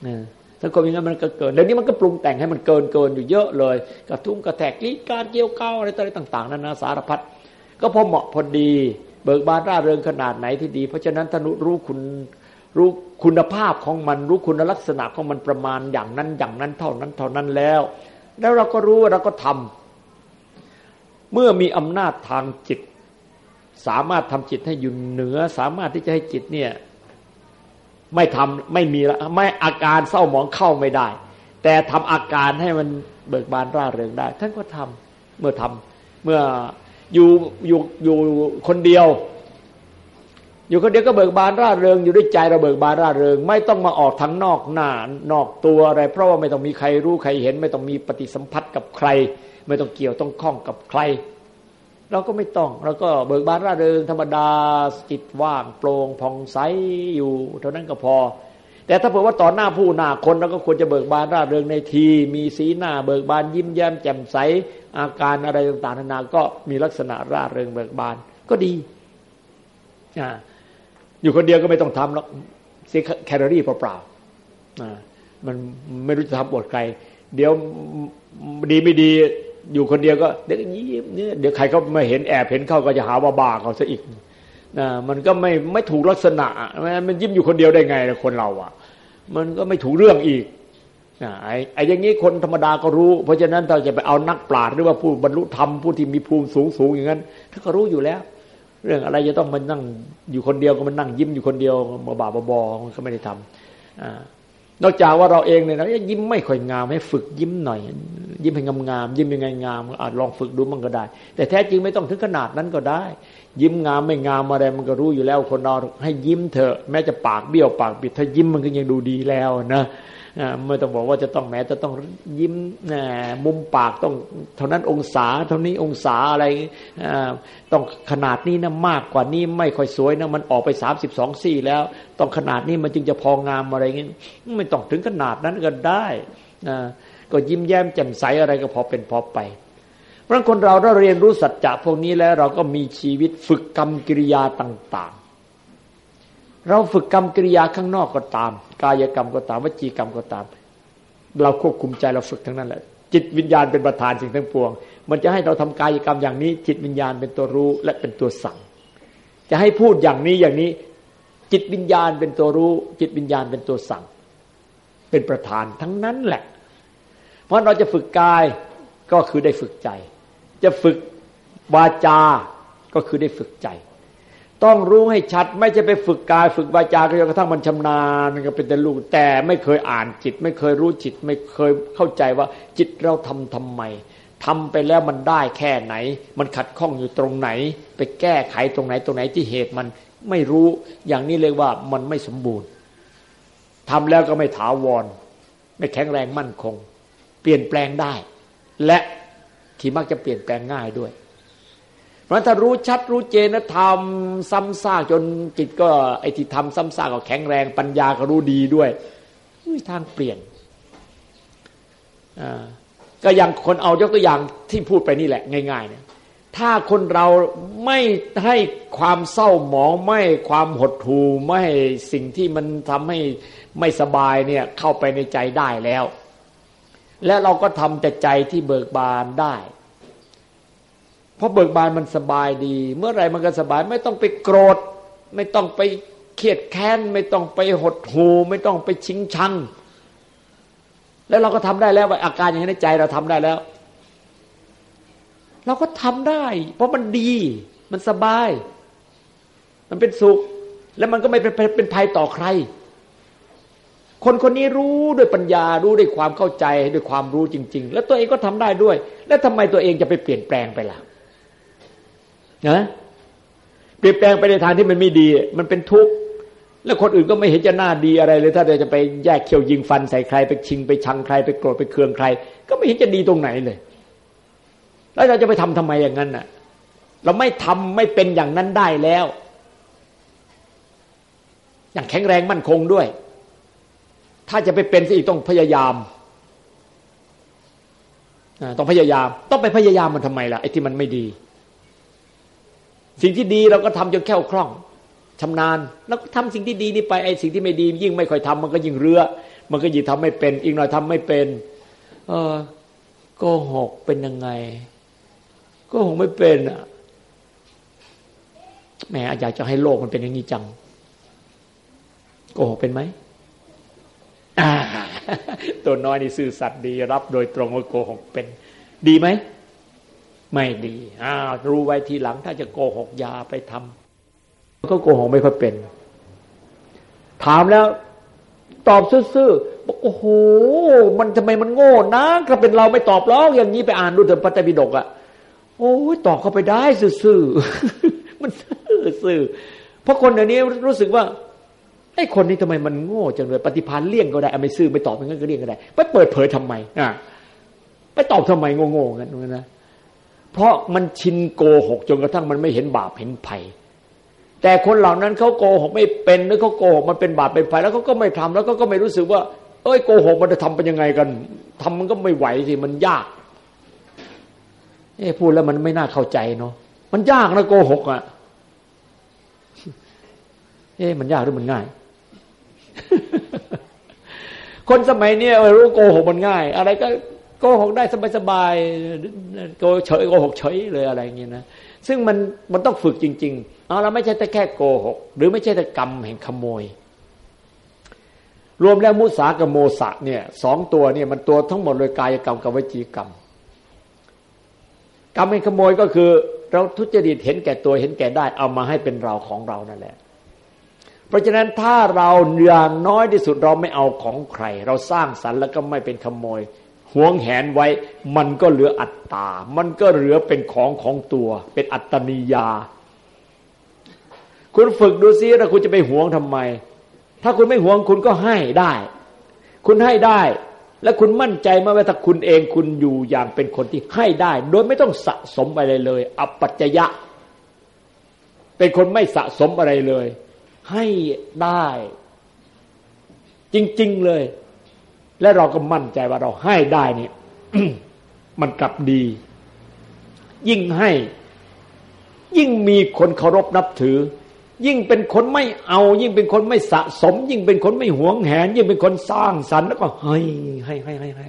นะสังคมอย่างนั้นมันก็เกินเดี๋ยวนี้มันก็ปรุงแต่งให้มันเกินเกินอยู่เยอะเลย กระทุ่มกระแทกกรีดกลาดเจียวเก้าอะไรต่างๆนานาสารพัด ก็พอเหมาะพอดี เบิกบานร่าเริงขนาดไหนที่ดี เพราะฉะนั้นท่านรู้คุณรู้คุณภาพของมัน รู้คุณลักษณะของมันประมาณอย่างนั้นอย่างนั้นเท่านั้นเท่านั้นแล้ว แล้วเราก็รู้เราก็ทำเมื่อมีอำนาจทางจิต สามารถทำจิตให้อยู่เหนือ สามารถที่จะให้จิตเนี่ยไม่ทำไม่มีละไม่อาการเศร้าหมองเข้าไม่ได้ แต่ทำอาการให้มันเบิกบานร่าเริงได้ ท่านก็ทำเมื่อทำเมื่อ อยู่อยู่อยู่คนเดียว อยู่คนเดียวก็เบิกบานร่าเริง อยู่ด้วยใจเราเบิกบานร่าเริง ไม่ต้องมาออกทางนอกหน้านอกตัวอะไร เพราะว่าไม่ต้องมีใครรู้ใครเห็น ไม่ต้องมีปฏิสัมพัทธ์กับใคร ไม่ต้องเกี่ยวต้องคล้องกับใคร เราก็ไม่ต้องเราก็เบิกบานร่าเริง ธรรมดาจิตว่างโปร่งผ่องใสอยู่ เท่านั้นก็พอ แต่ถ้าเผื่อว่าต่อหน้าผู้หน้าคนเราก็ควรจะเบิกบานร่าเริงในที มีสีหน้าเบิกบานยิ้มแย้มแจ่มใส อาการอะไรต่างๆนานาก็มีลักษณะร่าเริงเบิกบานก็ดีอ่าอยู่คนเดียวก็ไม่ต้องทำหรอกเสียแคลอรี่เปล่าๆมันไม่รู้จะทำบทใคร เดี๋ยวดีไม่ดีอยู่คนเดียวก็เดี๋ยวยิ้มเนี่ยเดี๋ยวใครเขาม่เห็นแอบเห็นเข้าก็จะหาว่าบ้าเขาซะอีก นะมันก็ไม่ไม่ถูกลักษณะมันยิ้มอยู่คนเดียวได้ไงคนเราอะ มันก็ไม่ถูกเรื่องอีกนะไอ้ไอ้อย่างนี้คนธรรมดาก็รู้ เพราะฉะนั้นเราจะไปเอานักปราชญ์หรือว่าผู้บรรลุธรรมผู้ที่มีภูมิสูงสูงอย่างนั้นถ้าก็รู้อยู่แล้ว เรื่องอะไรจะต้องมันนั่งอยู่คนเดียวก็มันนั่งยิ้มอยู่คนเดียวมาบาบอมันก็ไม่ได้ทำอ่า นอกจากว่าเราเองเนี่ยนะยิ้มไม่ค่อยงามให้ฝึกยิ้มหน่อย ยิ้มให้งามงามยิ้มยังไงงามอาจลองฝึกดูมันก็ได้ แต่แท้จริงไม่ต้องถึงขนาดนั้นก็ได้ ยิ้มงามไม่งามอะไรมันก็รู้อยู่แล้วคนเราให้ยิ้มเถอะแม้จะปากเบี้ยวปากปิดถ้ายิ้มมันก็ยังดูดีแล้วนะ ไม่ต้องบอกว่าจะต้องแม้จะต้องยิ้มมุมปากต้องเท่านั้นองศา เท่านี้องศาอะไรต้องขนาดนี้นะมากกว่านี้ไม่ค่อยสวยนะมันออกไปสามสิบสองสี่แล้ว ต้องขนาดนี้มันจึงจะพองามอะไรเงี้ยไม่ต้องถึงขนาดนั้นก็ได้นะก็ยิ้มแย้มแจ่มใสอะไรก็พอเป็นพอไปเพราะคนเราเราเรียนรู้สัจจะพวกนี้แล้วเราก็มีชีวิตฝึกกรรมกิริยาต่าง เราฝึกกรรมกิริยาข้างนอกก็ตาม กายกรรมก็ตามวจีกรรมก็ตาม เราควบคุมใจเราฝึกทั้งนั้นแหละ จิตวิญญาณเป็นประธานสิ่งทั้งปวง มันจะให้เราทำกายกรรมอย่างนี้ จิตวิญญาณเป็นตัวรู้และเป็นตัวสั่ง จะให้พูดอย่างนี้อย่างนี้ จิตวิญญาณเป็นตัวรู้ จิตวิญญาณเป็นตัวสั่ง เป็นประธานทั้งนั้นแหละ เพราะเราจะฝึกกายก็คือได้ฝึกใจ จะฝึกวาจาก็คือได้ฝึกใจ ต้องรู้ให้ชัด ไม่จะไปฝึกกายฝึกวาจาจนกระทั่งมันชำนาญมันก็เป็นแต่ลูกแต่ไม่เคยอ่านจิต ไม่เคยรู้จิต ไม่เคยเข้าใจว่าจิตเราทำทำไมทำไปแล้วมันได้แค่ไหน มันขัดข้องอยู่ตรงไหน ไปแก้ไขตรงไหนตรงไหนที่เหตุมันไม่รู้อย่างนี้เลยว่ามันไม่สมบูรณ์ทำแล้วก็ไม่ถาวร ไม่แข็งแรงมั่นคง เปลี่ยนแปลงได้ และที่มักจะเปลี่ยนแปลงง่ายด้วย ราะถ้ารู้ชัดรู้เจนทำซ้ำซากจนจิตก็ไอ้ที่ทำซ้ำซากก็แข็งแรงปัญญาก็รู้ดีด้วยทางเปลี่ยนก็อย่างคนเอายกตัวอย่างที่พูดไปนี่แหละง่ายๆเนี่ยถ้าคนเราไม่ให้ความเศร้าหมองไม่ความหดหู่ไม่สิ่งที่มันทำให้ไม่สบายเนี่ยเข้าไปในใจได้แล้ว และเราก็ทำแต่ใจที่เบิกบานได้ ราะเบิกบานมันสบายดี เมื่อไรมันก็สบายไม่ต้องไปโกรธ ไม่ต้องไปเครียดแค้น ไม่ต้องไปหดหู่ไม่ต้องไปชิงชัง แล้วเราก็ทำได้แล้วอาการอย่างนี้ในใจเราทำได้แล้ว เราก็ทำได้ เพราะมันดีมันสบาย มันเป็นสุข แล้วมันก็ไม่เป็นเป็นภัยต่อใคร คนคนนี้รู้ด้วยปัญญารู้ด้วยความเข้าใจด้วยความรู้จริง ๆ แล้วตัวเองก็ทำได้ด้วย แล้วทำไมตัวเองจะไปเปลี่ยนแปลงไปล่ะ นะเปลี่ยนแปลงไปในทางที่มันไม่ดี มันเป็นทุกข์แล้วคนอื่นก็ไม่เห็นจะน่าดีอะไรเลย ถ้าเราจะไปแยกเขี้ยวยิงฟันใส่ใคร ไปชิงไปชังใคร ไปโกรธไปเคืองใคร ก็ไม่เห็นจะดีตรงไหนเลย แล้วเราจะไปทำทำไมอย่างนั้นน่ะ เราไม่ทำไม่เป็นอย่างนั้นได้แล้ว อย่างแข็งแรงมั่นคงด้วย ถ้าจะไปเป็นสิต้องพยายามต้องพยายาม ต้องไปพยายามมันทำไมล่ะไอ้ที่มันไม่ดี สิ่งที่ดีเราก็ทำจนแค่วคล่องชำนาญ แล้วก็ทำสิ่งที่ดีนี่ไปไอ้สิ่งที่ไม่ดี ยิ่งไม่ค่อยทำมันก็ยิ่งเรือ มันก็ยิ่งทำไม่เป็น อีกหน่อยทำไม่เป็น เออโกหกเป็นยังไงก็คงไม่เป็นอะแหมอยากจะให้โลกมันเป็นอย่างนี้จังโกหกเป็นไหมตัวน้อยนี่ซื่อสัตย์ดี รับโดยตรงว่าโกหกเป็น ดีไหม ไม่ดีอ้าวรู้ไว้ทีหลัง ถ้าจะโกหกยาไปทำก็โกหกไม่ค่อยเป็น ถามแล้ว ตอบซื่อๆบอกโอ้โหมันทำไมมันโง่นะถ้าเป็นเราไม่ตอบหรอกอย่างนี้ไปอ่านดูเถอะพระไตรปิฎกอะโอ้ยตอบเข้าไปได้ซื่อๆมันซื่อเพราะคนเดี๋ยวนี้รู้สึกว่าไอ้คนนี้ทำไมมันโง่จังเลยปฏิพันธ์เลี่ยงก็ได้ไม่ซื่อไม่ตอบมันก็เลี่ยงก็ได้ ไปเปิดเผยทำไมอะไปตอบทำไมโง่ๆกันนะ เพราะมันชินโกหกจนกระทั่งมันไม่เห็นบาปเห็นภัย แต่คนเหล่านั้นเขาโกหกไม่เป็นหรือเขาโกหกมันเป็นบาปเป็นภัยแล้วเขาก็ไม่ทำแล้วก็ก็ไม่รู้สึกว่า เอ้ยโกหกมันจะทำเป็นยังไงกันทำมันก็ไม่ไหวสิมันยากเอ้พูดแล้วมันไม่น่าเข้าใจเนาะมันยากนะโกหกอะ่ะเอ๊มันยากหรือมันง่าย คนสมัยนี้รู้โกหกมันง่าย อะไรก็ โกหกได้สบายๆโกเฉยโกหกเฉยเลยอะไรอย่างเงี้ยนะซึ่งมันมันต้องฝึกจริง ๆ เอาเราไม่ใช่แต่แค่โกหก หรือไม่ใช่แต่กรรมแห่งขโมย รวมแล้วมุสากับโมสะเนี่ยสองตัวเนี่ยมันตัวทั้งหมดเลยกายกรรมกับวิจีกรรม กรรมเป็นขโมยก็คือ เราทุจริตเห็นแก่ตัวเห็นแก่ได้ เอามาให้เป็นเราของเรานั่นแหละ เพราะฉะนั้นถ้าเราอย่างน้อยที่สุดเราไม่เอาของใคร เราสร้างสรรค์แล้วก็ไม่เป็นขโมย หวงแหนไว้ มันก็เหลืออัตตา มันก็เหลือเป็นของของตัว เป็นอัตนิยา คุณฝึกดูซิแล้วคุณจะไปหวงทำไม ถ้าคุณไม่หวงคุณก็ให้ได้ คุณให้ได้ และคุณมั่นใจมาว่าถ้าคุณเองคุณอยู่อย่างเป็นคนที่ให้ได้ โดยไม่ต้องสะสมอะไรเลย อปปัจจยะ เป็นคนไม่สะสมอะไรเลย ให้ได้ จริง ๆ เลย และเราก็มั่นใจว่าเราให้ได้เนี่ยมันกลับดี ยิ่งให้ ยิ่งมีคนเคารพนับถือ ยิ่งเป็นคนไม่เอา ยิ่งเป็นคนไม่สะสม ยิ่งเป็นคนไม่หวงแหน ยิ่งเป็นคนสร้างสรรค์แล้วก็ให้ให้ให้ให้ให้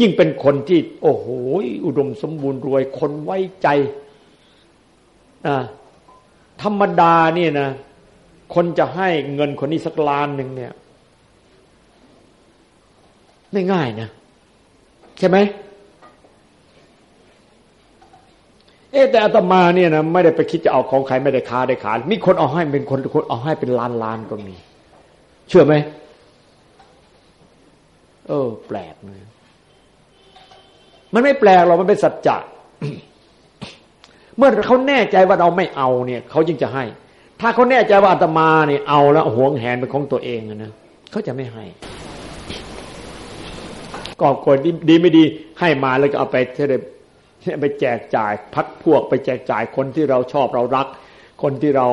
ยิ่งเป็นคนที่ โอ้โหอุดมสมบูรณ์รวย คนไว้ใจธรรมดาเนี่ยนะ คนจะให้เงินคนนี้สักล้านหนึ่งเนี่ย ไม่ง่ายนะ ใช่ไหมเอ๊แต่อาตมาเนี่ยนะไม่ได้ไปคิดจะเอาของใครไม่ได้ค้าได้ขายมีคนเอาให้เป็นคนคนเอาให้เป็นล้านล้านก็มี เชื่อไหมเออ แปลกเลยมันไม่แปลกหรอกมันเป็นสัจจะเมื่อเขาแน่ใจว่าเราไม่เอาเนี่ยเขาจึงจะให้ ถ้าเขาแน่ใจว่าอาตมาเนี่ยเอาแล้วหวงแหนเป็นของตัวเองนะเขาจะไม่ให้ ก่อกวนดีไม่ดีให้มาแล้วก็เอาไปเทเไปแจกจ่ายพักพวกไปแจกจ่ายคนที่เราชอบเรารัก คนที่เรา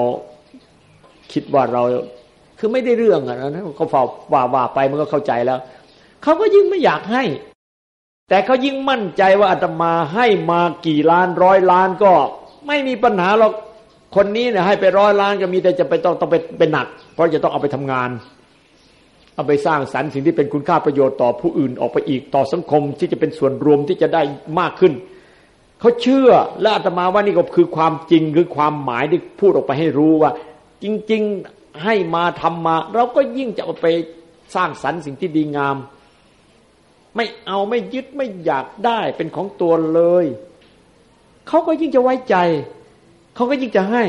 คิดว่าเราคือไม่ได้เรื่องอะนะเขาฝ่าว่าว่าไปมันก็เข้าใจแล้วเขาก็ยิ่งไม่อยากให้ แต่เขายิ่งมั่นใจว่าอาตมาให้มากี่ล้านร้อยล้านก็ ไม่มีปัญหาหรอกคนนี้เนี่ยให้ไปร้อยล้านก็มีแต่จะไปต้องต้องไปเป็นหนัก เพราะจะต้องเอาไปทำงาน เอาไปสร้างสรรค์สิ่งที่เป็นคุณค่าประโยชน์ต่อผู้อื่นออกไปอีกต่อสังคมที่จะเป็นส่วนรวมที่จะได้มากขึ้นเขาเชื่อและอาตมาว่านี่ก็คือความจริงคือความหมายที่พูดออกไปให้รู้ว่า จริง ๆให้มาทำมา เราก็ยิ่งจะเอาไปสร้างสรรค์สิ่งที่ดีงาม ไม่เอาไม่ยึดไม่อยากได้เป็นของตัวเลยเขาก็ยิ่งจะไว้ใจเขาก็ยิ่งจะให้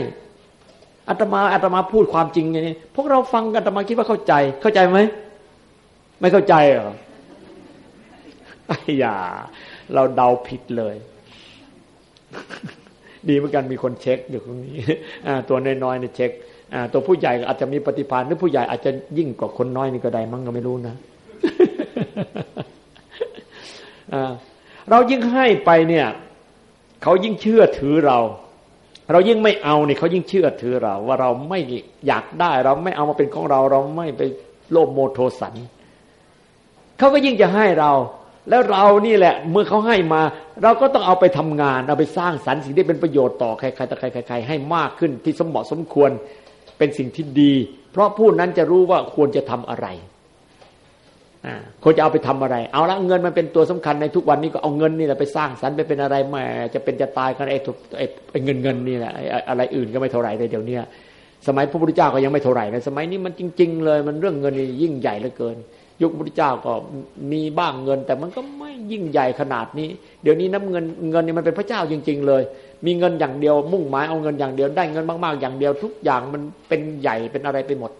อาตมาอาตมาพูดความจริงไงนี่พวกเราฟังอาตมาคิดว่าเข้าใจ เข้าใจไหมไม่เข้าใจเหรอไอ้ยาเราเดาผิดเลย ดีเหมือนกันมีคนเช็คอยู่ตรงนี้ตัวน้อยๆเนี่ยเช็คตัวผู้ใหญ่อาจจะมีปฏิภาณหรือผู้ใหญ่อาจจะยิ่งกว่าคนน้อยนี่ก็ได้มั้งก็ไม่รู้นะเรายิ่งให้ไปเนี่ย เขายิ่งเชื่อถือเรา เรายิ่งไม่เอาเนี่ยเขายิ่งเชื่อถือเรา ว่าเราไม่อยากได้ เราไม่เอามาเป็นของเรา เราไม่ไปโลภโมโทสันเขาก็ยิ่งจะให้เรา แล้วเรานี่แหละ เมื่อเขาให้มา เราก็ต้องเอาไปทำงานเอาไปสร้างสรรค์สิ่งที่เป็นประโยชน์ต่อใครๆต่อใครใครให้มากขึ้นที่สมเหมาะสมควรเป็นสิ่งที่ดี เพราะผู้นั้นจะรู้ว่าควรจะทำอะไร คนจะเอาไปทำอะไร เอาละเงินมันเป็นตัวสำคัญในทุกวันนี้ก็เอาเงินนี่แหละไปสร้างสรรค์ไปเป็นอะไรแม่จะเป็นจะตายกันไอ้ไอ้เงินเงินนี่แหละอะไรอื่นก็ไม่เท่าไหร่เลยเดี๋ยวนี้สมัยพระพุทธเจ้าก็ยังไม่เท่าไหร่นะสมัยนี้มันจริง ๆ เลย มันเรื่องเงินยิ่งใหญ่เหลือเกิน ยุคพระพุทธเจ้าก็มีบ้างเงิน แต่มันก็ไม่ยิ่งใหญ่ขนาดนี้ เดี๋ยวนี้น้ำเงินเงินนี่มันเป็นพระเจ้าจริง ๆ เลย มีเงินอย่างเดียวมุ่งหมายเอาเงินอย่างเดียวได้เงินมากๆอย่างเดียวทุกอย่างมันเป็นใหญ่เป็นอะไรไปหมด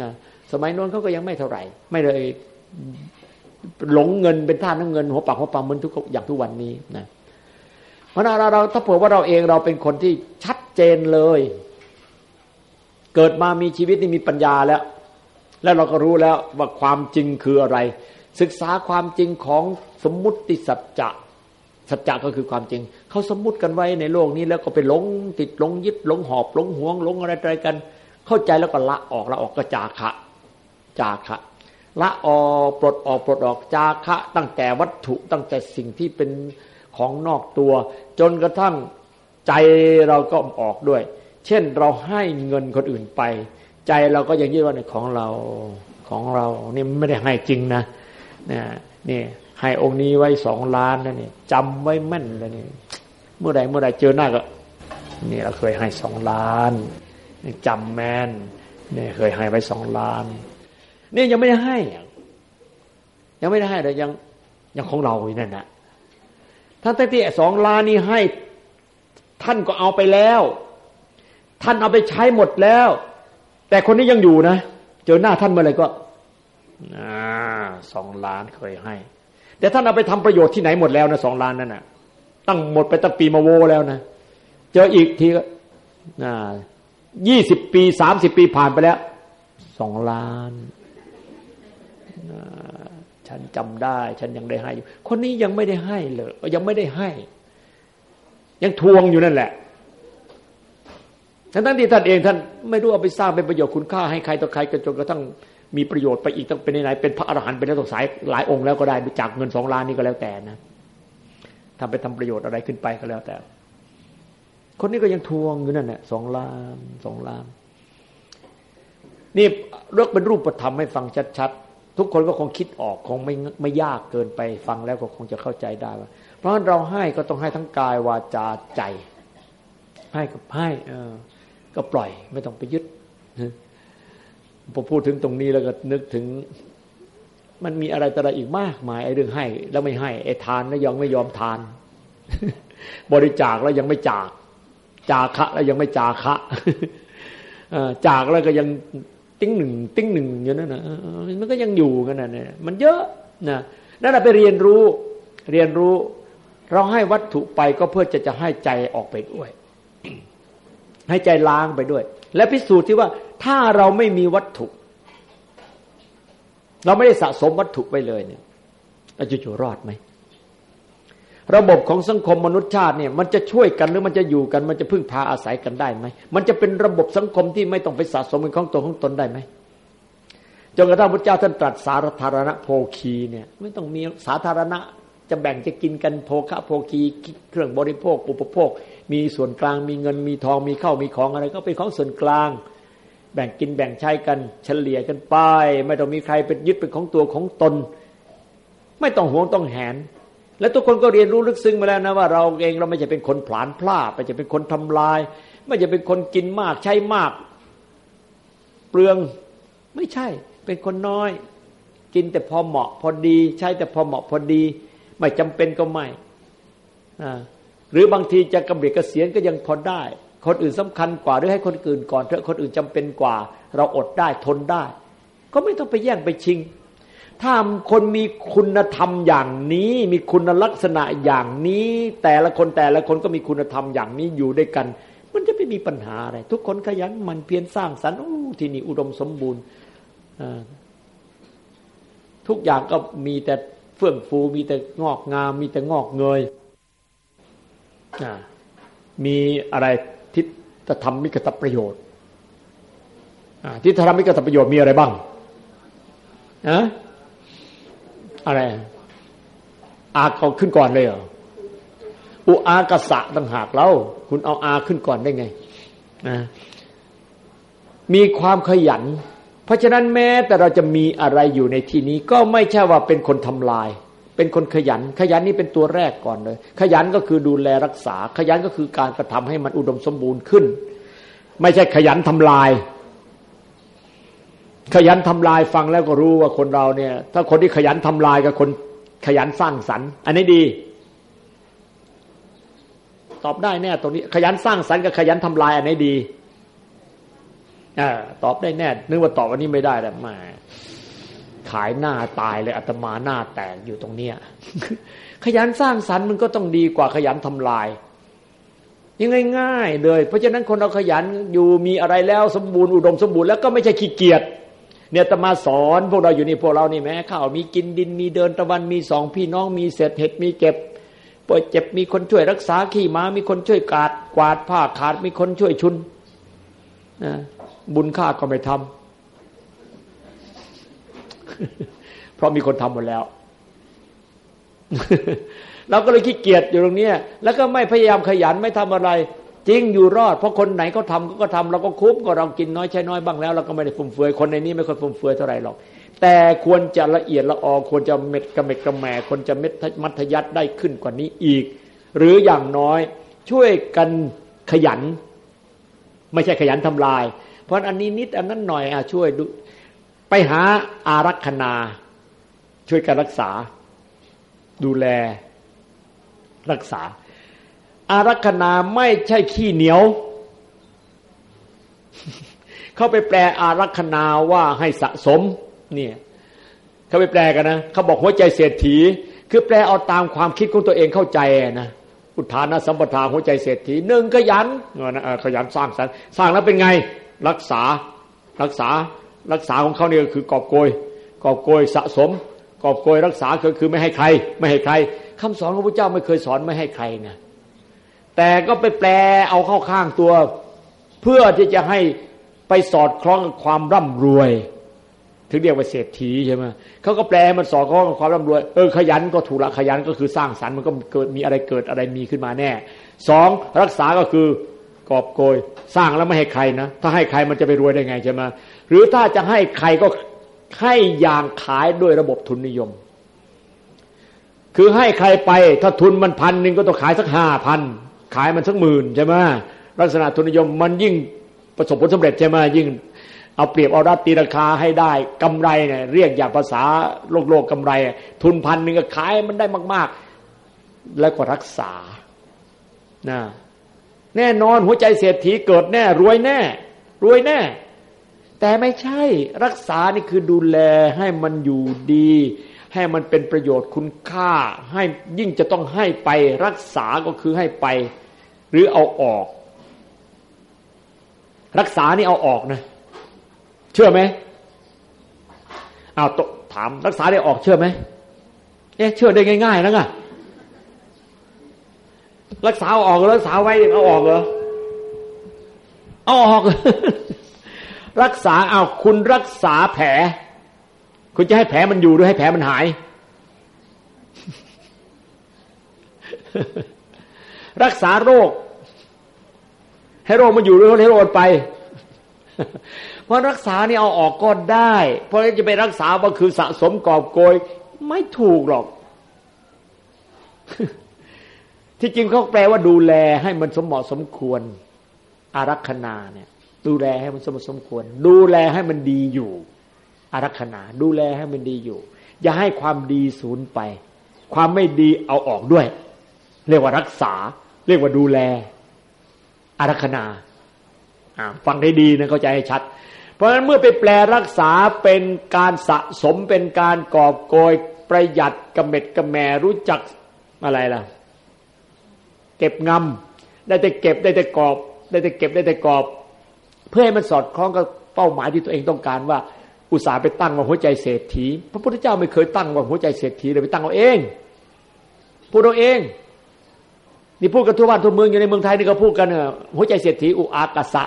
นะสมัยโน้นเขาก็ยังไม่เท่าไหร่ ไม่เลย หลงเงินเป็นท่าน้ำเงินหัวปากหัวปากเหมือนทุกอย่างทุกวันนี้นะเพราะเราเราถ้าเผื่อว่าเราเองเราเป็นคนที่ชัดเจนเลย เกิดมามีชีวิตนี่มีปัญญาแล้ว แล้วเราก็รู้แล้วว่าความจริงคืออะไร ศึกษาความจริงของสมมุติสัจจะสัจจะก็คือความจริง เขาสมมุติกันไว้ในโลกนี้แล้วก็ไปหลงติดหลงยึดหลงหอบหลงห่วงหลงอะไรอะไรกัน เข้าใจแล้วก็ละออกละออกก็จาคะจาคะ ละออกปลดออกปลดออกจาคะตั้งแต่วัตถุตั้งแต่สิ่งที่เป็นของนอกตัว จนกระทั่งใจเราก็ออกด้วย เช่นเราให้เงินคนอื่นไป ใจเราก็ยังยึดว่าในของเราของเรานี่ไม่ได้ให้จริงนะนี่นี่ให้องค์นี้ไว้สองล้านนะนี่จำไว้แม่นเลยนี่เมื่อใดเมื่อใดเจอหน้าก็นี่เราเคยให้สองล้านจำแม่นนี่เคยให้ไว้สองล้าน เนี่ยยังไม่ได้ให้ยังไม่ได้ให้เลยยังยังของเราอยู่นั่นนะท่านที่สองล้านนี้ให้ ท่านก็เอาไปแล้ว ท่านเอาไปใช้หมดแล้ว แต่คนนี้ยังอยู่นะเจอหน้าท่านเมื่อไหร่ก็สองล้านเคยให้ แต่ท่านเอาไปทำประโยชน์ที่ไหนหมดแล้วนะสองล้านนั่นนะตั้งหมดไปตั้งปีมาโวแล้วนะเจออีกทีก็ยี่สิบปีสามสิบปีผ่านไปแล้วสองล้าน ฉันจำได้ ฉันยังได้ให้อยู่ คนนี้ยังไม่ได้ให้เลยยังไม่ได้ให้ ยังทวงอยู่นั่นแหละทั้งที่ท่านเองท่านไม่รู้เอาไปสร้างเป็นประโยชน์คุณค่าให้ใครต่อใครกันจนกระทั่งมีประโยชน์ไปอีกต้องเป็นไหนเป็นพระอรหันต์เป็นแล้วต้องสายหลายองค์แล้วก็ได้จากเงินสองล้านนี้ก็แล้วแต่นะทำไปทำประโยชน์อะไรขึ้นไปก็แล้วแต่ คนนี้ก็ยังทวงอยู่นั่นแหละสองล้านสองล้าน นี่เลือกเป็นรูปธรรมให้ฟังชัด ทุกคนก็คงคิดออกคงไม่ไม่ยากเกินไปฟังแล้วก็คงจะเข้าใจได้ว่าเพราะฉะนั้นเราให้ก็ต้องให้ทั้งกายวาจาใจ ให้กับให้เออ ก็ปล่อยไม่ต้องไปยึดพอพูดถึงตรงนี้แล้วก็นึกถึง มันมีอะไรต่ออะไรอีกมากมายไอ้เรื่องให้ แล้วไม่ให้ไอ้ทานแล้วยังไม่ยอมทาน บริจาคแล้วยังไม่จาก จาคะ แล้วยังไม่จาคะจากแล้วก็ยัง ติ้งหนึ่งติ้งหนึ่งอยู่นั่นนะมันก็ยังอยู่กันนะเนี่ยมันเยอะนะนั่นแหะไปเรียนรู้เรียนรู้ เราให้วัตถุไปก็เพื่อจะจะให้ใจออกไปด้วย ให้ใจล้างไปด้วย และพิสูจน์ที่ว่าถ้าเราไม่มีวัตถุ เราไม่ได้สะสมวัตถุไปเลยเนี่ยเราจะอยู่รอดไหม ระบบของสังคมมนุษยชาติเนี่ยมันจะช่วยกันหรือมันจะอยู่กัน มันจะพึ่งพาอาศัยกันได้ไหมมันจะเป็นระบบสังคมที่ไม่ต้องไปสะสมเป็นของตัวของตนได้ไหมจนกระทั่งพระเจ้าท่านตรัสสาธารณโภคีเนี่ยไม่ต้องมีสาธารณะจะแบ่งจะกินกันโภคะโภคีเครื่องบริโภคอุปโภค มีส่วนกลางมีเงินมีทองมีข้าวมีของอะไร ก็เป็นของส่วนกลาง แบ่งกินแบ่งใช้กันเฉลี่ยกันไป ไม่ต้องมีใครเป็นยึดเป็นของตัวของตน ไม่ต้องห่วงต้องแหน และทุกคนก็เรียนรู้ลึกซึ้งมาแล้วนะว่าเราเองเราไม่ใช่เป็นคนผลานพลาดไม่ใช่เป็นคนทำลาย ไม่ใช่เป็นคนกินมากใช้มาก เปลืองไม่ใช่ เป็นคนน้อย กินแต่พอเหมาะพอดี ใช้แต่พอเหมาะพอดี ไม่จำเป็นก็ไม่หรือบางทีจะกำเริกเกษียณก็ยังพอได้ คนอื่นสำคัญกว่าหรือให้คนอื่นก่อนเถอะคนอื่นจำเป็นกว่า เราอดได้ทนได้ ก็ไม่ต้องไปแย่งไปชิง ถ้าคนมีคุณธรรมอย่างนี้ มีคุณลักษณะอย่างนี้ แต่ละคนแต่ละคนก็มีคุณธรรมอย่างนี้อยู่ด้วยกัน มันจะไม่มีปัญหาอะไร ทุกคนขยันมันเพียรสร้างสรรค์ที่นี่อุดมสมบูรณ์ทุกอย่างก็มีแต่เฟื่องฟูมีแต่งอกงาม มีแต่งอกเงยมีอะไรทิฏฐธรรมมิกตประโยชน์ทิฏฐธรรมมิกตประโยชน์มีอะไรบ้างนะ อะไร อาเขาขึ้นก่อนเลยเหรออุอากษะต่างหากเราคุณเอาอาขึ้นก่อนได้ไงนะมีความขยัน เพราะฉะนั้นแม้แต่เราจะมีอะไรอยู่ในที่นี้ ก็ไม่ใช่ว่าเป็นคนทำลาย เป็นคนขยัน ขยันนี่เป็นตัวแรกก่อนเลย ขยันก็คือดูแลรักษา ขยันก็คือการกระทำให้มันอุดมสมบูรณ์ขึ้น ไม่ใช่ขยันทำลาย ขยันทำลายฟังแล้วก็รู้ว่าคนเราเนี่ย ถ้าคนที่ขยันทำลายกับคนขยันสร้างสรรค์ อันนี้ดี ตอบได้แน่ตรงนี้ ขยันสร้างสรรค์กับขยันทำลายอันนี้ดีอตอบได้แน่ นึกว่าตอบวันนี้ไม่ได้แต่มา ขายหน้าตายเลยอาตมาหน้าแตกอยู่ตรงเนี้ย ขยันสร้างสรรค์มันก็ต้องดีกว่าขยันทำลายยังง่ายๆเลย เพราะฉะนั้นคนเราขยันอยู่มีอะไรแล้วสมบูรณ์อุดมสมบูรณ์แล้วก็ไม่ใช่ขี้เกียจ เนี่ยตมาสอนพวกเราอยู่นี่พวกเรานี่แม้ข้าวมีกินดินมีเดินตะวันมีสองพี่น้องมีเศษเห็ดมีเก็บป่วยเจ็บมีคนช่วยรักษาขี้ม้ามีคนช่วยกาดกวาดผ้าขาดมีคนช่วยชุนนะบุญค่าก็ไม่ทำเพราะมีคนทำหมดแล้วเราก็เลยขี้เกียจอยู่ตรงนี้แล้วก็ไม่พยายามขยันไม่ทำอะไร จริงอยู่รอด เพราะคนไหนเขาทาก็ทำเราก็คุ้มก็เรากินน้อยใช้น้อยบ้างแล้วเราก็ไม่ได้ฟุ่มเฟือยคนในนี้ไม่ค่อยฟุ่มเฟือยเท่าไหร่หรอก แต่ควรจะละเอียดละออควรจะเม็ดกระเม็ดกระแหมควรจะเม็ดมัธยัติได้ขึ้นกว่านี้อีก หรืออย่างน้อยช่วยกันขยัน ไม่ใช่ขยันทำลาย เพราะอันนี้นิดอันนั้นหน่อยอะช่วยดูไปหาอารักษนา ช่วยกันรักษา ดูแลรักษา อารักนาไม่ใช่ขี้เหนียว เขาไปแปลอารักนาว่าให้สะสม เนี่ยเขาไปแปลกันนะเขาบอกหัวใจเศรษฐี คือแปลเอาตามความคิดของตัวเองเข้าใจนะอุทานสัมปทาหัวใจเศรษฐีหนึ่งขยันนะขยันสร้างสรรค์สร้างแล้วเป็นไง รักษารักษารักษาของเขาเนี่ยคือกอบโกย กอบโกยสะสม กอบโกยรักษาคือคือไม่ให้ใคร ไม่ให้ใครคำสอนของพระเจ้าไม่เคยสอนไม่ให้ใครนะ แต่ก็ไปแปลเอาเข้าข้างตัว เพื่อที่จะให้ไปสอดคล้องกับความร่ำรวย ถึงเรียกว่าเศรษฐีใช่ไหมเขาก็แปลมันสอดคล้องกับความร่ำรวยเออขยันก็ถูกละขยันก็คือสร้างสรรค์มันก็เกิดมีอะไรเกิดอะไรมีขึ้นมาแน่สองรักษาก็คือกอบโกย สร้างแล้วไม่ให้ใครนะถ้าให้ใครมันจะไปรวยได้ไงใช่ไหมหรือถ้าจะให้ใครก็ให้อย่างขายด้วยระบบทุนนิยม คือให้ใครไปถ้าทุนมันพันหนึ่งก็ต้องขายสักห้าพัน ขายมันสักหมื่นใช่ไหมลักษณะทุนนิยมมันยิ่งประสบผลสำเร็จใช่ไหมยิ่ง เอาเปรียบเอารัดตีราคาให้ได้กำไรเนี่ยเรียกอย่างภาษาโลกโลกกำไร ทุนพันหนึ่งก็ขายมันได้มาก ๆ แล้วก็รักษานะแน่นอนหัวใจเศรษฐีเกิดแน่ รวยแน่ รวยแน่ แต่ไม่ใช่รักษานี่คือดูแลให้มันอยู่ดี ให้มันเป็นประโยชน์คุณค่า ให้ยิ่งจะต้องให้ไปรักษาก็คือให้ไป หรือเอาออก รักษานี่เอาออกนะ เชื่อไหมเอาถามรักษาได้ออกเชื่อไหมเอ๊ะเชื่อได้ง่ายๆนะไงรักษาออกรักษาไว้เอาออกเหรอเอาออก รักษาเอาคุณรักษาแผล คุณจะให้แผลมันอยู่หรือให้แผลมันหาย รักษาโรค ให้โรคมันอยู่หรือให้โรคไป เพราะรักษานี่เอาออกก็ได้ เพราะจะไปรักษาว่าคือสะสมกอบโกย ไม่ถูกหรอก ที่จริงเขาแปลว่าดูแลให้มันสมเหมาะสมควร อารักขนาเนี่ย ดูแลให้มันสมเหมาะสมควร ดูแลให้มันดีอยู่ อารักขนาดูแลให้มันดีอยู่ อย่าให้ความดีสูญไป ความไม่ดีเอาออกด้วยเรียกว่ารักษา เรียกว่าดูแลอารักขนาฟังได้ดีนะเข้าใจให้ชัด เพราะฉะนั้นเมื่อไปแปลรักษาเป็นการสะสมเป็นการกอบโกยประหยัดกระเม็ดกระแมรู้จักอะไรล่ะ เก็บงำได้แต่เก็บได้แต่กอบ ได้แต่เก็บได้แต่กอบ เพื่อให้มันสอดคล้องกับเป้าหมายที่ตัวเองต้องการว่า อุตสาห์ไปตั้งว่าหัวใจเศรษฐี พระพุทธเจ้าไม่เคยตั้งว่าหัวใจเศรษฐีเลยไปตั้งเอาเองพูดเอาเอง นี่พูดกันทั่วบ้านทั่วเมืองอยู่ในเมืองไทยนี่ก็พูดกันเนอะหัวใจเศรษฐีอุอากาสะ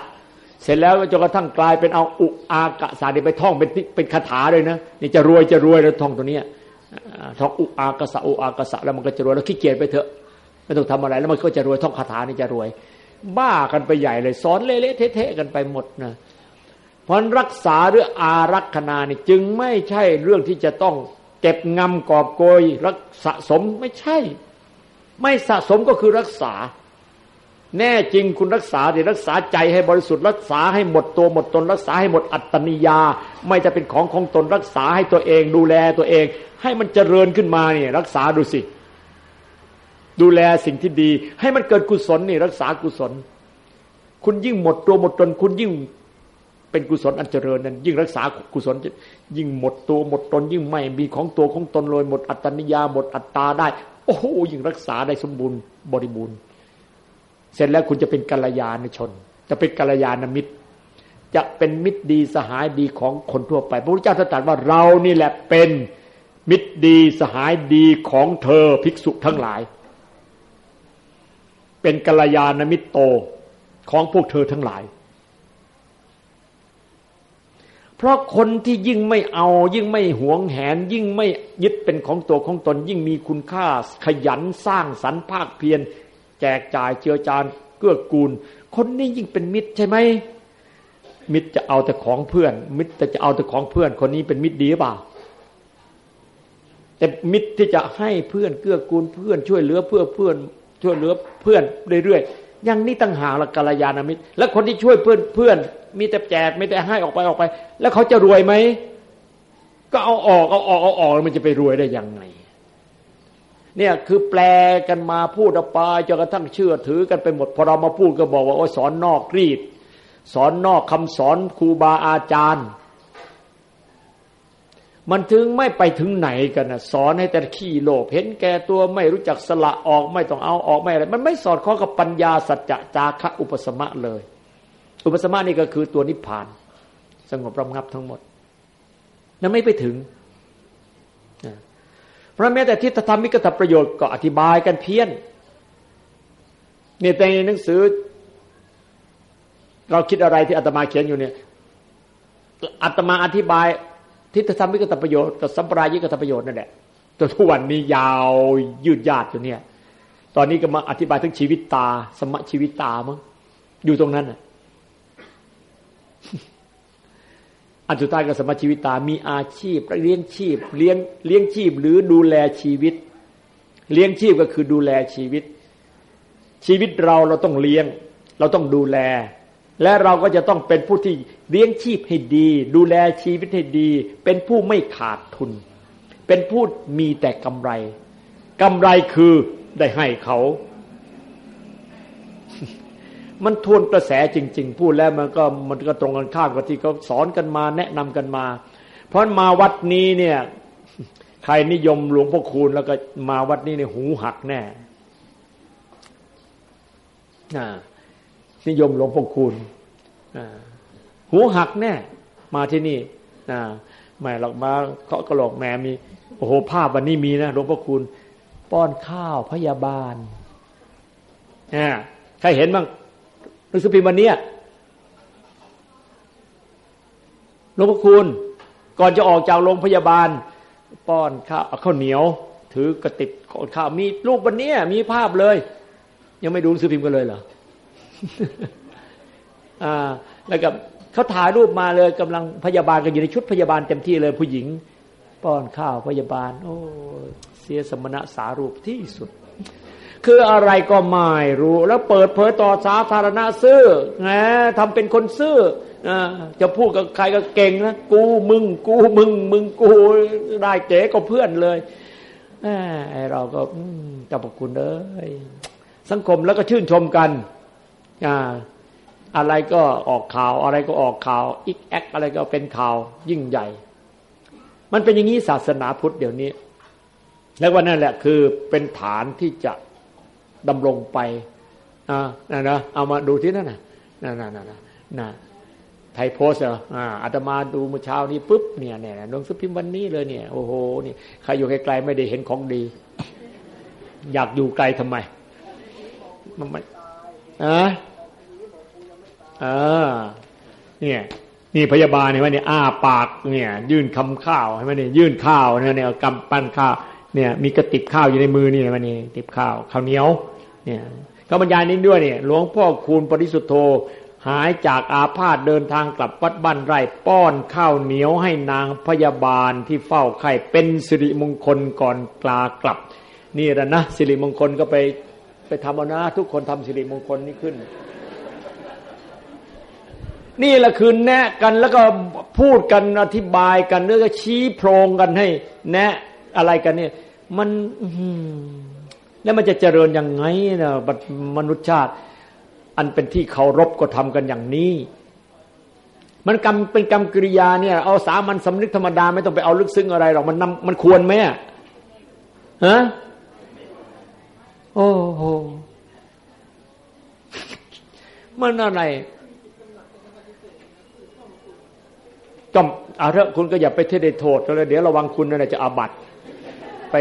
เสร็จแล้วจนกระทั่งกลายเป็นเอาอุอากะสานี่ไปท่องเป็นเป็นคาถาเลยนะนี่จะรวยจะรวยแล้วท่องตัวเนี้ยท่องอุอากะสะอุอากะสะแล้วมันก็จะรวยแล้วขี้เกียจไปเถอะไม่ต้องทำอะไรแล้วมันก็จะรวยท่องคาถานี่จะรวย บ้ากันไปใหญ่เลยสอนเละเทะกันไปหมดนะเพราะรักษาหรืออารักษนานี่จึงไม่ใช่เรื่องที่จะต้องเก็บงำกอบโกยรักสะสมไม่ใช่ ไม่สะสมก็คือรักษา แน่จริงคุณรักษาที่รักษาใจให้บริสุทธิ์รักษาให้หมดตัวหมดตน รักษาให้หมดอัตตนิยา ไม่จะเป็นของของตนรักษาให้ตัวเองดูแลตัวเอง ให้มันเจริญขึ้นมาเนี่ยรักษาดูสิ ดูแลสิ่งที่ดี ให้มันเกิดกุศลนี่รักษากุศล คุณยิ่งหมดตัวหมดตน คุณยิ่งเป็นกุศลอันเจริญนั้น ยิ่งรักษากุศลยิ่งหมดตัวหมดตน ยิ่งไม่มีของตัวของตนเลยหมดอัตตนิยาหมดอัตตาได้ โอ้โหยิ่งรักษาได้สมบูรณ์บริบูรณ์ เสร็จแล้วคุณจะเป็นกัลยาณชน จะเป็นกัลยาณมิตร จะเป็นมิตรดีสหายดีของคนทั่วไป พระพุทธเจ้าตรัสว่าเรานี่แหละเป็นมิตรดีสหายดีของเธอภิกษุทั้งหลาย เป็นกัลยาณมิตรโตของพวกเธอทั้งหลาย เพราะคนที่ยิ่งไม่เอา ยิ่งไม่หวงแหน ยิ่งไม่ยึดเป็นของตัวของตน ยิ่งมีคุณค่าขยันสร้างสรรค์ภาคเพียรแจกจ่ายเจือจานเกื้อกูล คนนี้ยิ่งเป็นมิตรใช่ไหมมิตรจะเอาแต่ของเพื่อน มิตรจะเอาแต่ของเพื่อน คนนี้เป็นมิตรดีหรือเปล่าแต่มิตรที่จะให้เพื่อนเกื้อกูลเพื่อนช่วยเหลือเพื่อเพื่อนช่วยเหลือเพื่อนเรื่อยๆ อย่างนี้ตั้งหากละกัลยาณมิตร แล้วคนที่ช่วยเพื่อนเพื่อนมีแต่แจกไม่แต่ให้ออกไปออกไป แล้วเขาจะรวยไหมก็เอาออกเอาออกเอาออกมันจะไปรวยได้ยังไงเนี่ยคือแปลกันมาพูดออกไปจนกระทั่งเชื่อถือกันไปหมดพอเรามาพูดก็บอกว่าโอ้สอนนอกรีด สอนนอกคำสอนครูบาอาจารย์ มันถึงไม่ไปถึงไหนกันนะสอนให้แต่ขี้โลภเห็นแก่ตัวไม่รู้จักสละออกไม่ต้องเอาออกไม่อะไรมันไม่สอดคล้องกับปัญญาสัจจะจาคะอุปสมะเลย อุปสมะนี่ก็คือตัวนิพพาน สงบรำงับทั้งหมด นั่นไม่ไปถึงเพราะแม้แต่ทิฏฐธรรมิกตประโยชน์ก็อธิบายกันเพี้ยนเนี่ยในหนังสือ เราคิดอะไรที่อาตมาเขียนอยู่เนี่ยอาตมาอธิบาย ทิฏฐธรรมิกตประโยชน์กับสัมปรายิกตประโยชน์นั่นแหละจนทุกวันนี้ยาวยืดยาดอยู่เนี่ย ตอนนี้ก็มาอธิบายทั้งชีวิตตา สมะชีวิตตามั้งอยู่ตรงนั้นน่ะอันสุดท้ายก็สมชีวิตตา มีอาชีพเลี้ยงชีพ เลี้ยงเลี้ยงชีพหรือดูแลชีวิต เลี้ยงชีพก็คือดูแลชีวิต ชีวิตเราเราต้องเลี้ยง เราต้องดูแล และเราก็จะต้องเป็นผู้ที่เลี้ยงชีพให้ดี ดูแลชีวิตให้ดี เป็นผู้ไม่ขาดทุน เป็นผู้มีแต่กำไรกำไรคือได้ให้เขา มันทวนกระแสจริง ๆ พูดแล้วมันก็มันก็ตรงกันข้ามกับที่เขาสอนกันมาแนะนำกันมา เพราะมาวัดนี้เนี่ย ใครนิยมหลวงพ่อคูณแล้วก็มาวัดนี้เนี่ยหูหักแน่ นิยมหลวงพ่อคูณหูหักแน่ มาที่นี่นะไม่หรอกมาเขาะกระโหลกแม่มีโอ้โหภาพวันนี้มีนะหลวงพ่อคูณป้อนข้าวพยาบาลอ่าใครเห็นบ้างหนังสือพิมพ์วันนี้หลวงพ่อคูณก่อนจะออกจากโรงพยาบาล ป้อนข้าวข้าวเหนียว ถือกระติบข้าวมีรูปวันนี้มีภาพเลย ยังไม่ดูหนังสือพิมพ์กันเลยเหรอ อ่า แล้วกับเขาถ่ายรูปมาเลยกำลังพยาบาลกันอยู่ในชุดพยาบาลเต็มที่เลยผู้หญิง ป้อนข้าวพยาบาล โอ้เสียสมณะสารูปที่สุด คืออะไรก็ไม่รู้ แล้วเปิดเผยต่อสาธารณะซื่อไงทำเป็นคนซื่อจะพูดกับใครก็เก่งนะกูมึง กูมึง มึงกูได้เก๋ก็เพื่อนเลยไอเราก็จับคุณเลยสังคมแล้วก็ชื่นชมกัน อ่าอะไรก็ออกข่าว อะไรก็ออกข่าวอีกแอคอะไรก็เป็นข่าวยิ่งใหญ่ มันเป็นอย่างนี้ศาสนาพุทธเดี๋ยวนี้ แล้วว่านั่นแหละคือเป็นฐานที่จะดำรงไปอ่านะนะเอามาดูที่นั่นนะนั่นนั่นนั่นนะไทยโพสเหรออ่าอาตมาดูเมื่อเช้านี้ปุ๊บเนี่ยเนี่ยหนังสือพิมพ์วันนี้เลยเนี่ยโอ้โหนี่ใครอยู่ไกลๆไม่ได้เห็นของดี อยากอยู่ไกลทำไมมันไม่อ่าะอ่าเนี่ย นี่พยาบาลเนี่ยว่าเนี่ยอ้าปากเนี่ย ยื่นคำข้าวใช่ไหมเนี่ยยื่นข้าวเนี่ยเนี่ยกำปั้นข้าวเนี่ย มีกระติบข้าวอยู่ในมือนี่มันนี่ติบข้าวข้าวเหนียว เนี่ยก็บรรยายนี้ด้วยเนี่ยหลวงพ่อคูณปริสุทธโธหายจากอาพาธเดินทางกลับวัดบ้านไร่ป้อนข้าวเหนียวให้นางพยาบาลที่เฝ้าไข่เป็นสิริมงคลก่อนกลากลับ นี่แหละนะสิริมงคลก็ไปไปทำเอานะ ทุกคนทำสิริมงคลนี้ขึ้น นี่แหละคือแนะกันแล้วก็พูดกันอธิบายกันแล้วก็ชี้โพรงกันให้ แนะอะไรกันเนี่ย มันแล้วมันจะเจริญยังไงนะมนุษยชาติ อันเป็นที่เคารพก็ทำกันอย่างนี้ มันกรรมเป็นกรรมกิริยาเนี่ย เอาสามัญสำนึกธรรมดาไม่ต้องไปเอาลึกซึ้งอะไรหรอกมันมันควรไหมฮะโอ้โหมันอะไร ก็เอาเถอะคุณก็อย่าไปเทเดโทษเลยเดี๋ยวระวังคุณนั่นจะอาบัติไป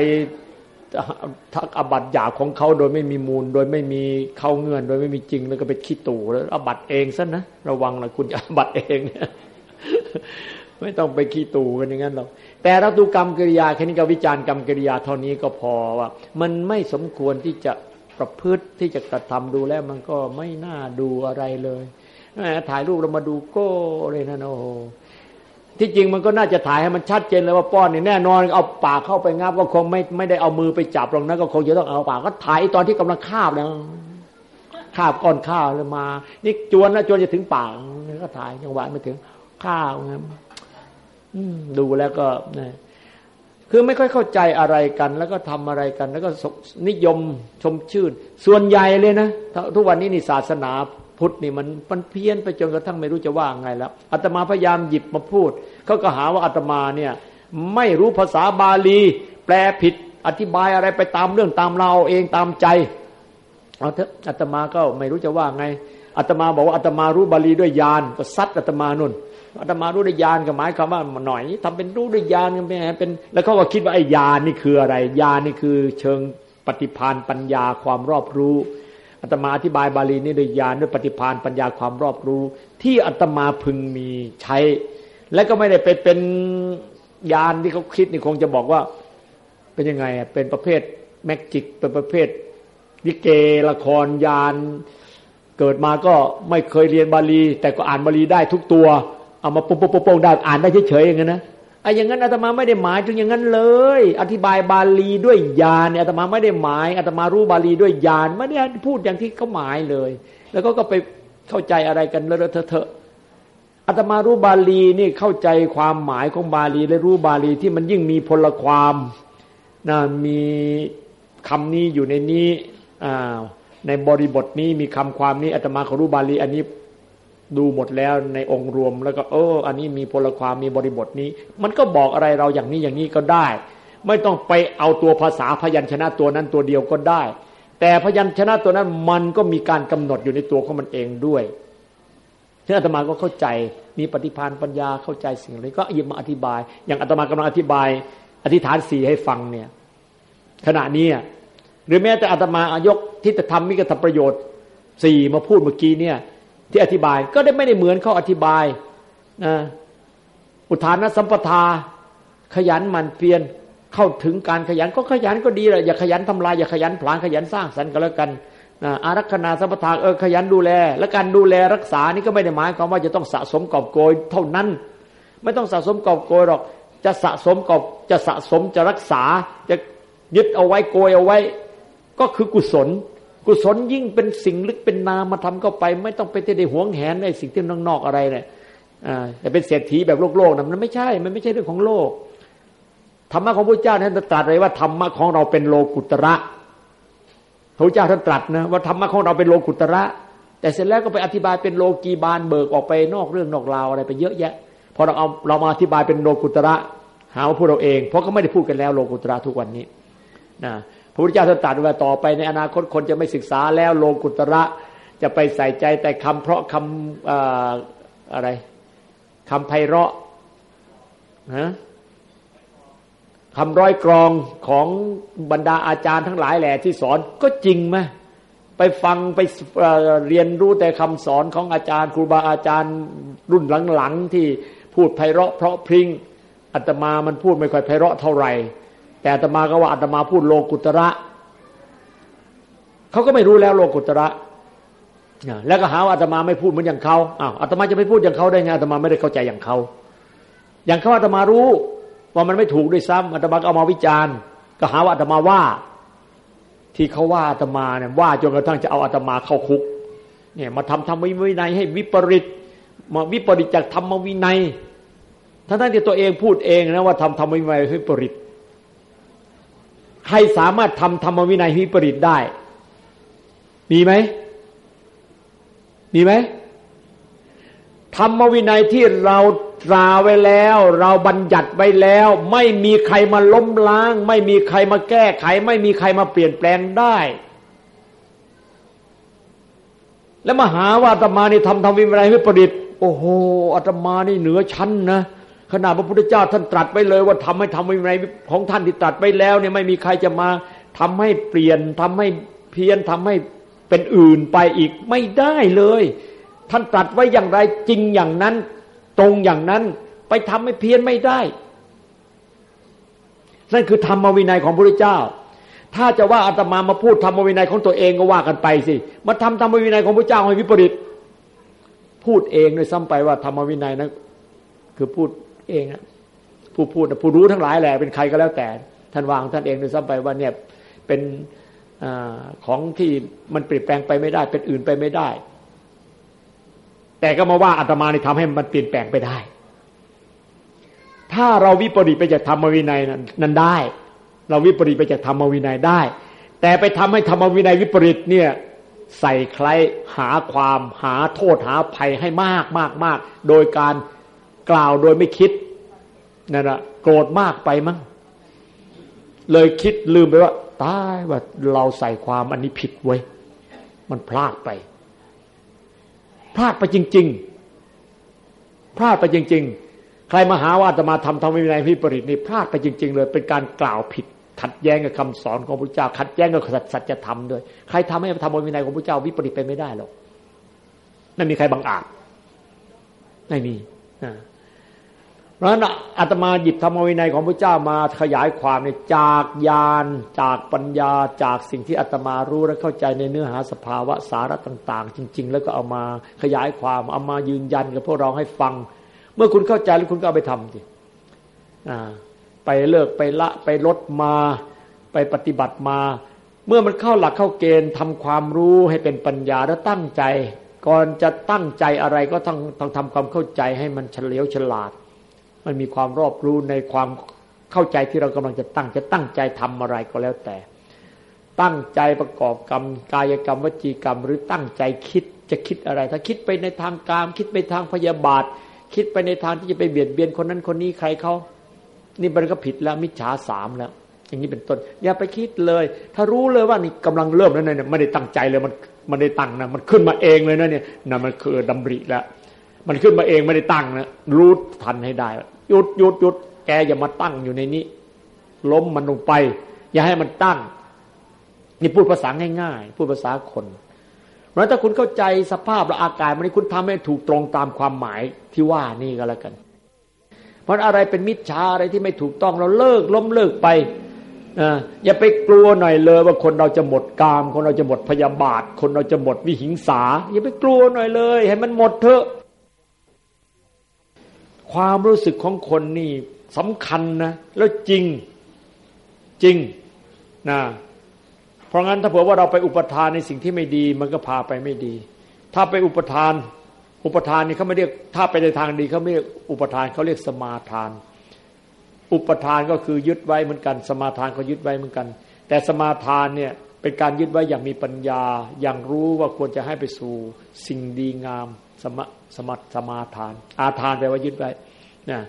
ทักอาบัติหยาบของเขาโดยไม่มีมูล โดยไม่มีเค้าเงื่อน โดยไม่มีจริงแล้วก็ไปขี้ตู่แล้วอาบัติเองซะนะระวังนะคุณอาบัติเองเนี่ยไม่ต้องไปขี้ตู่กันอย่างนั้นหรอกแต่เราดูกรรมกิริยาแค่นี้ก็วิจารณ์กรรมกิริยาเท่านี้ก็พอว่า มันไม่สมควรที่จะประพฤติที่จะกระทำดูแล้วมันก็ไม่น่าดูอะไรเลยถ่ายรูปเรามาดูโก้เลยนะโอ้ ที่จริงมันก็น่าจะถ่ายให้มันชัดเจนเลยว่าป้อนนี่แน่นอนเอาปากเข้าไปงับก็คงไม่ไม่ได้เอามือไปจับหรอกนะก็คงจะต้องเอาปากก็ถ่ายตอนที่กำลังคาบแล้วคาบก้อนข้าวเลยมา นี่จวนนะจวนจะถึงปากก็ถ่ายจังหวะไม่ถึงข้าวงั้นดูแล้วก็นะคือไม่ค่อยเข้าใจอะไรกัน แล้วก็ทำอะไรกัน แล้วก็นิยมชมชื่น ส่วนใหญ่เลยนะทุกวันนี้นี่ศาสนา พุทธนี่มันมันเพี้ยนไปจนกระทั่งไม่รู้จะว่าไงแล้วอาตมาพยายามหยิบมาพูดเขาก็หาว่าอาตมาเนี่ยไม่รู้ภาษาบาลี แปลผิดอธิบายอะไรไปตามเรื่องตามเราเองตามใจเอาเถอะอาตมาก็ไม่รู้จะว่าไงอาตมาบอกว่าอาตมารู้บาลีด้วยญาณก็ซัดอาตมานุ่นอาตมารู้ด้วยญาณก็หมายความว่าหน่อยทำเป็นรู้ด้วยญาณกันไปเป็น แล้วเขาก็คิดว่าไอ้ญาณนี่คืออะไรญาณนี่คือเชิงปฏิพานปัญญาความรอบรู้ อาตมาอธิบายบาลีนี่ด้วยญาณด้วยปฏิพานปัญญาความรอบรู้ ที่อาตมาพึงมีใช้ และก็ไม่ได้ไปเป็นญาณที่เขาคิดนี่คงจะบอกว่า เป็นยังไงเป็นประเภทแมกจิกเป็นประเภทลิเกละครยานเกิดมาก็ไม่เคยเรียนบาลี แต่ก็อ่านบาลีได้ทุกตัว เอามาปุ๊บปุ๊บปุ๊บได้อ่านได้เฉยๆอย่างนั้นนะ ไอ้อย่างนั้นอาตมาไม่ได้หมายถึงอย่างนั้นเลย อธิบายบาลีด้วยญาณเนี่ยอาตมาไม่ได้หมายอาตมารู้บาลีด้วยญาณไม่ได้พูดอย่างที่เขาหมายเลย แล้วก็ก็ไปเข้าใจอะไรกันเลอะเทอะอาตมารู้บาลีนี่เข้าใจความหมายของบาลีและรู้บาลีที่มันยิ่งมีพลความนะมีคำนี้อยู่ในนี้ในบริบทนี้มีคำความนี้อาตมาเขารู้บาลีอันนี้ ดูหมดแล้วในองค์รวมแล้วก็เออ อันนี้มีพลความมีบริบทนี้ มันก็บอกอะไรเราอย่างนี้อย่างนี้ก็ได้ ไม่ต้องไปเอาตัวภาษาพยัญชนะตัวนั้นตัวเดียวก็ได้ แต่พยัญชนะตัวนั้นมันก็มีการกำหนดอยู่ในตัวของมันเองด้วยฉะนั้นอาตมาก็เข้าใจมีปฏิภาณปัญญาเข้าใจสิ่งนี้ก็หยิบมาอธิบาย อย่างอาตมากำลังอธิบาย อธิษฐานสี่ให้ฟังเนี่ย ขณะนี้หรือแม้แต่อาตมาอายกที่จะทำมิกรประโยชน์สี่มาพูดเมื่อกี้เนี่ย ที่อธิบายก็ได้ไม่ได้เหมือนเขาอธิบายนะอุทานสัมปทา ขยันหมั่นเพียรเข้าถึงการขยันก็ขยันก็ดีแหละอย่าขยันทำลายอย่าขยันผลาญขยันสร้างสรรค์ก็แล้วกันอารักษาสัมปทาเออขยันดูแล และการดูแลรักษานี่ก็ไม่ได้หมายความว่าจะต้องสะสมกอบโกยเท่านั้น ไม่ต้องสะสมกอบโกยหรอก จะสะสมกอบจะสะสมจะรักษาจะยึดเอาไว้โกยเอาไว้ ก็คือกุศล กุศลยิ่งเป็นสิ่งลึกเป็นนามมาทำเข้าไป ไม่ต้องไปได้หวงแหนในสิ่งที่นอกๆอะไรเนี่ยแต่เป็นเศรษฐีแบบโลกโลกนะมันไม่ใช่ มันไม่ใช่เรื่องของโลกธรรมะของพระเจ้าท่านตรัสเลยว่าธรรมะของเราเป็นโลกุตระพระเจ้าท่านตรัสนะว่าธรรมะของเราเป็นโลกุตระ แต่เสร็จแล้วก็ไปอธิบายเป็นโลกีบาลเบิกออกไปนอกเรื่องนอกราวอะไรไปเยอะแยะพอเราเอาเรามาอธิบายเป็นโลกุตระ หาว่าพูดเราเอง เพราะก็ไม่ได้พูดกันแล้วโลกุตระทุกวันนี้นะ พระพุทธเจ้าท่าตรัสว่าต่อไปในอนาคตคนจะไม่ศึกษาแล้วโลกุตระจะไปใส่ใจแต่คำเพราะคำอะไรคำไพเราะนะคำร้อยกรองของบรรดาอาจารย์ทั้งหลายแหละที่สอนก็จริงไหมไปฟังไปเรียนรู้แต่คำสอนของอาจารย์ ครูบาอาจารย์รุ่นหลังๆที่พูดไพเราะเพราะพริ้งอาตมามันพูดไม่ค่อยไพเราะเท่าไหร่ แต่อาตมาก็ว่าอาตมาพูดโลกุตระเขาก็ไม่รู้แล้วโลกุตระแล้วก็หาว่าอาตมาไม่พูดเหมือนอย่างเขาอ้าวอาตมาจะไปพูดอย่างเขาได้ไงอาตมาไม่ได้เข้าใจอย่างเขาอย่างเขาอาตมารู้ว่ามันไม่ถูกด้วยซ้ำอาตมาก็เอามาวิจารณ์ ก็หาว่าอาตมาว่า ที่เขาว่าอาตมาเนี่ยว่าจนกระทั่งจะเอาอาตมาเข้าคุก เนี่ยมาทำธรรมวินัยให้วิปริตมาวิปริตจากธรรมวินัยทั้งทั้งที่ตัวเองพูดเองนะว่าทำธรรมวินัยให้วิปริต ใครสามารถทำธรรมวินัยวิปริตได้ มีไหม มีไหม ธรรมวินัยที่เราตราไว้แล้ว เราบัญญัติไว้แล้ว ไม่มีใครมาล้มล้าง ไม่มีใครมาแก้ไข ไม่มีใครมาเปลี่ยนแปลงได้ แล้วมาหาว่าอาตมานี่ทำทำวินัยวิปริตโอ้โหอาตมานี่เหนือชั้นนะ ขนาดพระพุทธเจ้าท่านตรัสไว้เลย ว่าทำให้ทำวินัยของท่านที่ตรัสไว้แล้วเนี่ยไม่มีใครจะมาทำให้เปลี่ยนทำให้เพี้ยนทำให้เป็นอื่นไปอีกไม่ได้เลย ท่านตรัสไว้อย่างไรจริงอย่างนั้น ตรงอย่างนั้นไปทำให้เพี้ยนไม่ได้ นั่นคือธรรมวินัยของพระพุทธเจ้า ถ้าจะว่าอาตมามาพูดธรรมวินัยของตัวเองก็ว่ากันไปสิมาทำธรรมวินัยของพระเจ้าให้วิปริตพูดเองเลยซ้ำไปว่าธรรมวินัยนั้นคือพูด เองนะผู้พูดผู้รู้ทั้งหลายแหละเป็นใครก็แล้วแต่ท่านวางท่านเองเลยซ้ำไปว่าเนี่ยเป็นอของที่มันเปลี่ยนแปลงไปไม่ได้ เป็นอื่นไปไม่ได้ แต่ก็มาว่าอาตมาเนี่ทำให้มันเปลี่ยนแปลงไปได้ ถ้าเราวิปริตไปจากธรรมวินัยนั้นได้ เราวิปริตไปจากธรรมวินัยได้ แต่ไปทำให้ธรรมวินัยวิปริตเนี่ยใส่ใครหาความหาโทษหาภัยให้มากมากมากโดยการ กล่าวโดยไม่คิดนั่นแหะโกรธมากไปมั้งเลยคิดลืมไปว่าตายว่าเราใส่ความอันนี้ผิดไว้มันพลาดไป พลาดไปจริง ๆ พลาดไปจริง ๆ ใครมาหาว่าจะมาทำทำวินัยพิปริตนี่พลาดไปจริง ๆ เลย เป็นการกล่าวผิดขัดแย้งกับคำสอนของพระเจ้า ขัดแย้งกับสัจธรรมด้วย ใครทำให้ทำวินัยของพระเจ้าวิปริตไปไม่ได้หรอกไม่มีใครบังอาจไม่มี เพราะฉะนั้นอาตมาหยิบธรรมวินัยของพระเจ้ามาขยายความในจากญาณจากปัญญาจากสิ่งที่อาตมารู้และเข้าใจในเนื้อหาสภาวะสาระต่าง ๆ จริง ๆ แล้วก็เอามาขยายความเอามายืนยันกับพวกเราให้ฟัง เมื่อคุณเข้าใจแล้วคุณก็เอาไปทำสิไปเลิกไปละไปลดมา ไปปฏิบัติมา เมื่อมันเข้าหลักเข้าเกณฑ์ทำความรู้ให้เป็นปัญญาแล้วตั้งใจ ก่อนจะตั้งใจอะไรก็ต้องต้องทำความเข้าใจให้มันเฉลียวฉลาด มันมีความรอบรู้ในความเข้าใจที่เรากำลังจะตั้งจะตั้งใจทำอะไรก็แล้วแต่ ตั้งใจประกอบกรรมกายกรรมวจีกรรม หรือตั้งใจคิดจะคิดอะไร ถ้าคิดไปในทางกาม คิดไปทางพยาบาท คิดไปในทางที่จะไปเบียดเบียนคนนั้นคนนี้ใครเขานี่มันก็ผิดแล้วมิจฉาสามแล้ว อย่างนี้เป็นต้น อย่าไปคิดเลย ถ้ารู้เลยว่านี่กำลังเริ่มแล้วเนี่ยไม่ได้ตั้งใจเลยมันมันได้ตั้งนะมันขึ้นมาเองเลยนะเนี่ยนั่นมันคือดำริแล้ว มันขึ้นมาเองไม่ได้ตั้งนะรู้ทันให้ได้หยุดหยุดหยุดแกอย่ามาตั้งอยู่ในนี้ ล้มมันลงไป อย่าให้มันตั้ง นี่พูดภาษาง่ายๆพูดภาษาคนเพราะถ้าคุณเข้าใจสภาพและอาการมันนี้คุณทำให้ถูกตรงตามความหมายที่ว่านี่ก็แล้วกัน เพราะอะไรเป็นมิจฉาอะไรที่ไม่ถูกต้องเราเลิกล้มเลิกไปอย่าไปกลัวหน่อยเลยว่าคนเราจะหมดกาม คนเราจะหมดพยาบาท คนเราจะหมดวิหิงสา อย่าไปกลัวหน่อยเลย ให้มันหมดเถอะ ความรู้สึกของคนนี่สำคัญนะ แล้วจริงจริงนะเพราะงั้นถ้าเผื่อว่าเราไปอุปทานในสิ่งที่ไม่ดี มันก็พาไปไม่ดี ถ้าไปอุปทาน อุปทานนี่เขาไม่เรียก ถ้าไปในทางดีเขาไม่เรียกอุปทานเขาเรียกสมาทาน อุปทานก็คือยึดไว้เหมือนกัน สมาทานก็ยึดไว้เหมือนกัน แต่สมาทานเนี่ยเป็นการยึดไว้อย่างมีปัญญา อย่างรู้ว่าควรจะให้ไปสู่สิ่งดีงาม สมสมสมาทาน อาทานแปลว่ายึดไว้นะ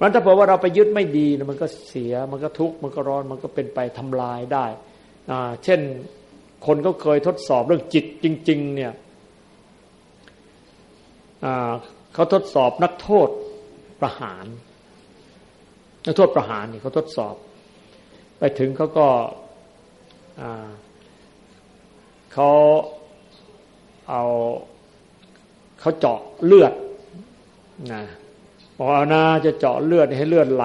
มันถ้าบอกว่าเราไปยึดไม่ดีนะมันก็เสียมันก็ทุกข์มันก็ร้อนมันก็เป็นไปทำลายได้อ่าเช่นคนก็เคยทดสอบเรื่องจิตจริง ๆ เนี่ยเขาทดสอบนักโทษประหารนักโทษประหารนี่เขาทดสอบ ไปถึงเขาก็เขาเอา เขาเจาะเลือดนะบอกเอานาจะเจาะเลือดให้เลือดไหล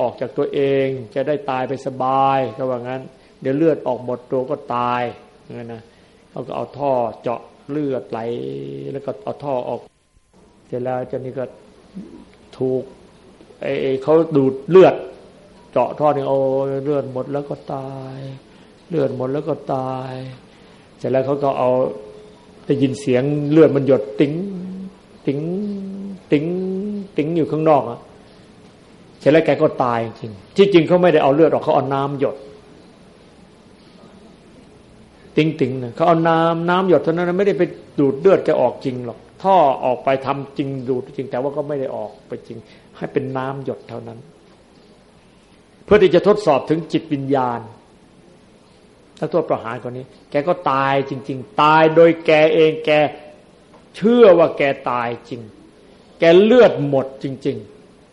ออกจากตัวเอง จะได้ตายไปสบายเขาว่างั้น เดี๋ยวเลือดออกหมดตัวก็ตายงั้นนะเขาก็เอาท่อเจาะเลือดไหล แล้วก็เอาท่อออก เสร็จแล้วเจ้านี่ก็ถูกไอ้เขาดูดเลือด เจาะท่อนี่โอ้เลือดหมดแล้วก็ตาย เลือดหมดแล้วก็ตาย เสร็จแล้วเขาก็เอา ได้ยินเสียงเลือดมันหยดติ๋งติ๋งติ๋งติ๋งอยู่ข้างนอกอะเสร็จแล้วแกก็ตายจริง ที่จริงเขาไม่ได้เอาเลือดออกเขาเอาน้ำหยด ติ๋งติ๋งนะเขาเอาน้ำน้ำหยดเท่านั้นไม่ได้ไปดูดเลือดแกออกจริงหรอกท่อออกไปทำจริงดูดจริง แต่ว่าก็ไม่ได้ออกไปจริง ให้เป็นน้ำหยดเท่านั้น เพื่อที่จะทดสอบถึงจิตวิญญาณ ถ้าตัวประหารคนนี้ แกก็ตายจริง ๆ ตายโดยแกเองแกเชื่อว่าแกตายจริง แกเลือดหมดจริง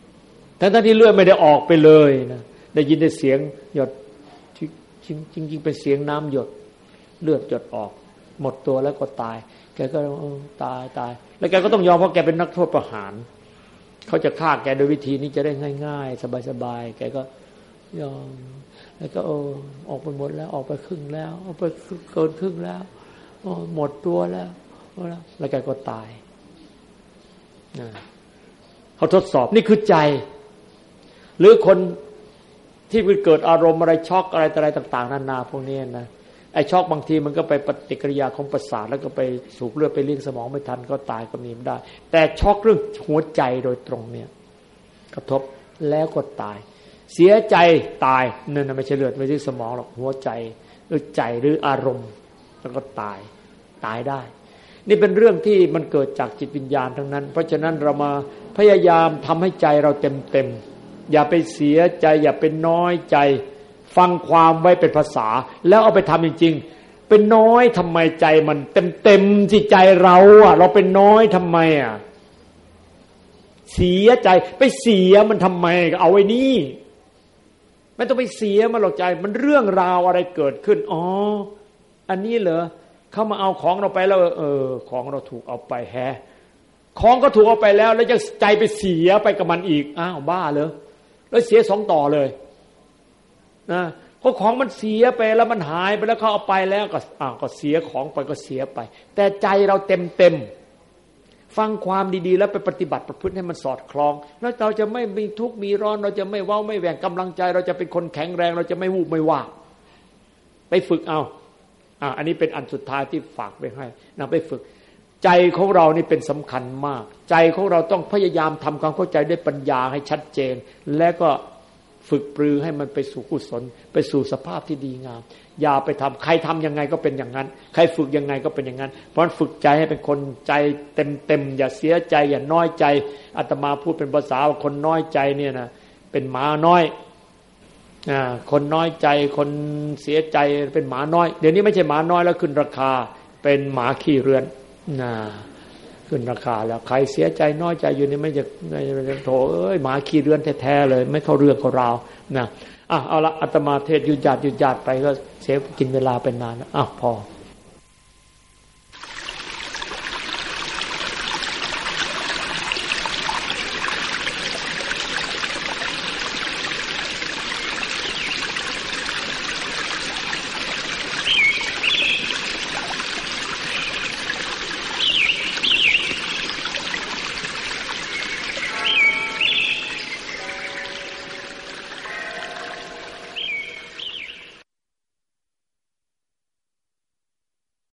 ๆ ทั้งที่เลือดไม่ได้ออกไปเลยนะได้ยินได้เสียงหยดจริงจริงๆเป็นเสียงน้ำหยด เลือดหยดออก หมดตัวแล้วก็ตาย แกก็ตายตาย แล้วแกก็ต้องยอมเพราะแกเป็นนักโทษประหาร เขาจะฆ่าแกโดยวิธีนี้จะได้ง่าย ๆ สบายๆแกก็ยอม แล้วก็โอ้ออกไปหมดแล้ว ออกไปครึ่งแล้ว ออกไปเกินครึ่งแล้วหมดตัวแล้วแล้วแกก็ตายเขาทดสอบนี่คือใจ หรือคนที่เกิดอารมณ์อะไรช็อกอะไรอะไรต่าง ๆ นานาพวกนี้นะไอ้ช็อกบางทีมันก็ไปปฏิกิริยาของประสาทแล้วก็ไปสูบเลือดไปเลี้ยงสมองไม่ทันก็ตายก็มีได้ แต่ช็อกเรื่องหัวใจโดยตรงเนี่ย กระทบแล้วก็ตาย เสียใจตายนั่นไม่ใช่เลือดไม่ใช่สมองหรอกหัวใจหรือใจหรืออารมณ์ แล้วก็ตายตายได้ นี่เป็นเรื่องที่มันเกิดจากจิตวิญญาณทั้งนั้น เพราะฉะนั้นเรามาพยายามทำให้ใจเราเต็มเต็มอย่าไปเสียใจ อย่าเป็นน้อยใจ ฟังความไว้เป็นภาษา แล้วเอาไปทำจริง ๆ เป็นน้อยทำไมใจมันเต็มเต็มที่ใจเราอะ เราเป็นน้อยทำไมอะเสียใจไปเสียมันทำไมเอาไว้นี่ ไม่ต้องไปเสียมันหรอกใจ มันเรื่องราวอะไรเกิดขึ้นอ๋ออันนี้เหรอเขามาเอาของเราไปแล้ว เออ ของเราถูกเอาไปแฮของก็ถูกเอาไปแล้ว แล้วจะใจไปเสียไปกับมันอีกอ้าวบ้าเลยแล้วเสียสองต่อเลยนะเพราะของมันเสียไปแล้วมันหายไปแล้วเขาเอาไปแล้วก็อ้าวก็เสียของไปก็เสียไป แต่ใจเราเต็มเต็ม ฟังความดีๆ แล้วไปปฏิบัติประพฤติให้มันสอดคล้อง แล้วเราจะไม่มีทุกข์มีร้อน เราจะไม่เว้าไม่แหว่งกำลังใจ เราจะเป็นคนแข็งแรง เราจะไม่วูบไม่ว่า ไปฝึกเอาอ่าอันนี้เป็นอันสุดท้ายที่ฝากไปให้นะไปฝึก ใจของเรานี่เป็นสำคัญมาก ใจของเราต้องพยายามทำความเข้าใจด้วยปัญญาให้ชัดเจน และก็ ฝึกปรือให้มันไปสู่กุศล ไปสู่สภาพที่ดีงาม อย่าไปทำใครทํำยังไงก็เป็นอย่างนั้น ใครฝึกยังไงก็เป็นอย่างนั้น เพราะฝึกใจให้เป็นคนใจเต็มเต็มอย่าเสียใจ อย่าน้อยใจอาตมาพูดเป็นภาษาว่าคนน้อยใจเนี่ยนะเป็นหมาน้อยอคนน้อยใจคนเสียใจเป็นหมาน้อย เดี๋ยวนี้ไม่ใช่หมาน้อยแล้วขึ้นราคา เป็นหมาขี้เรือนนะ ขึ้นราคาแล้วใครเสียใจน้อยใจอยู่นี่ไม่จะไม่จะโถเอ้ยหมาขี้เรือนแท้ๆเลย ไม่เข้าเรื่องเขาราวนะอะเอาละอาตมาเทศยุดหยาดยุดหยาดไปก็เสียกินเวลาเป็นนานอ้าวพอ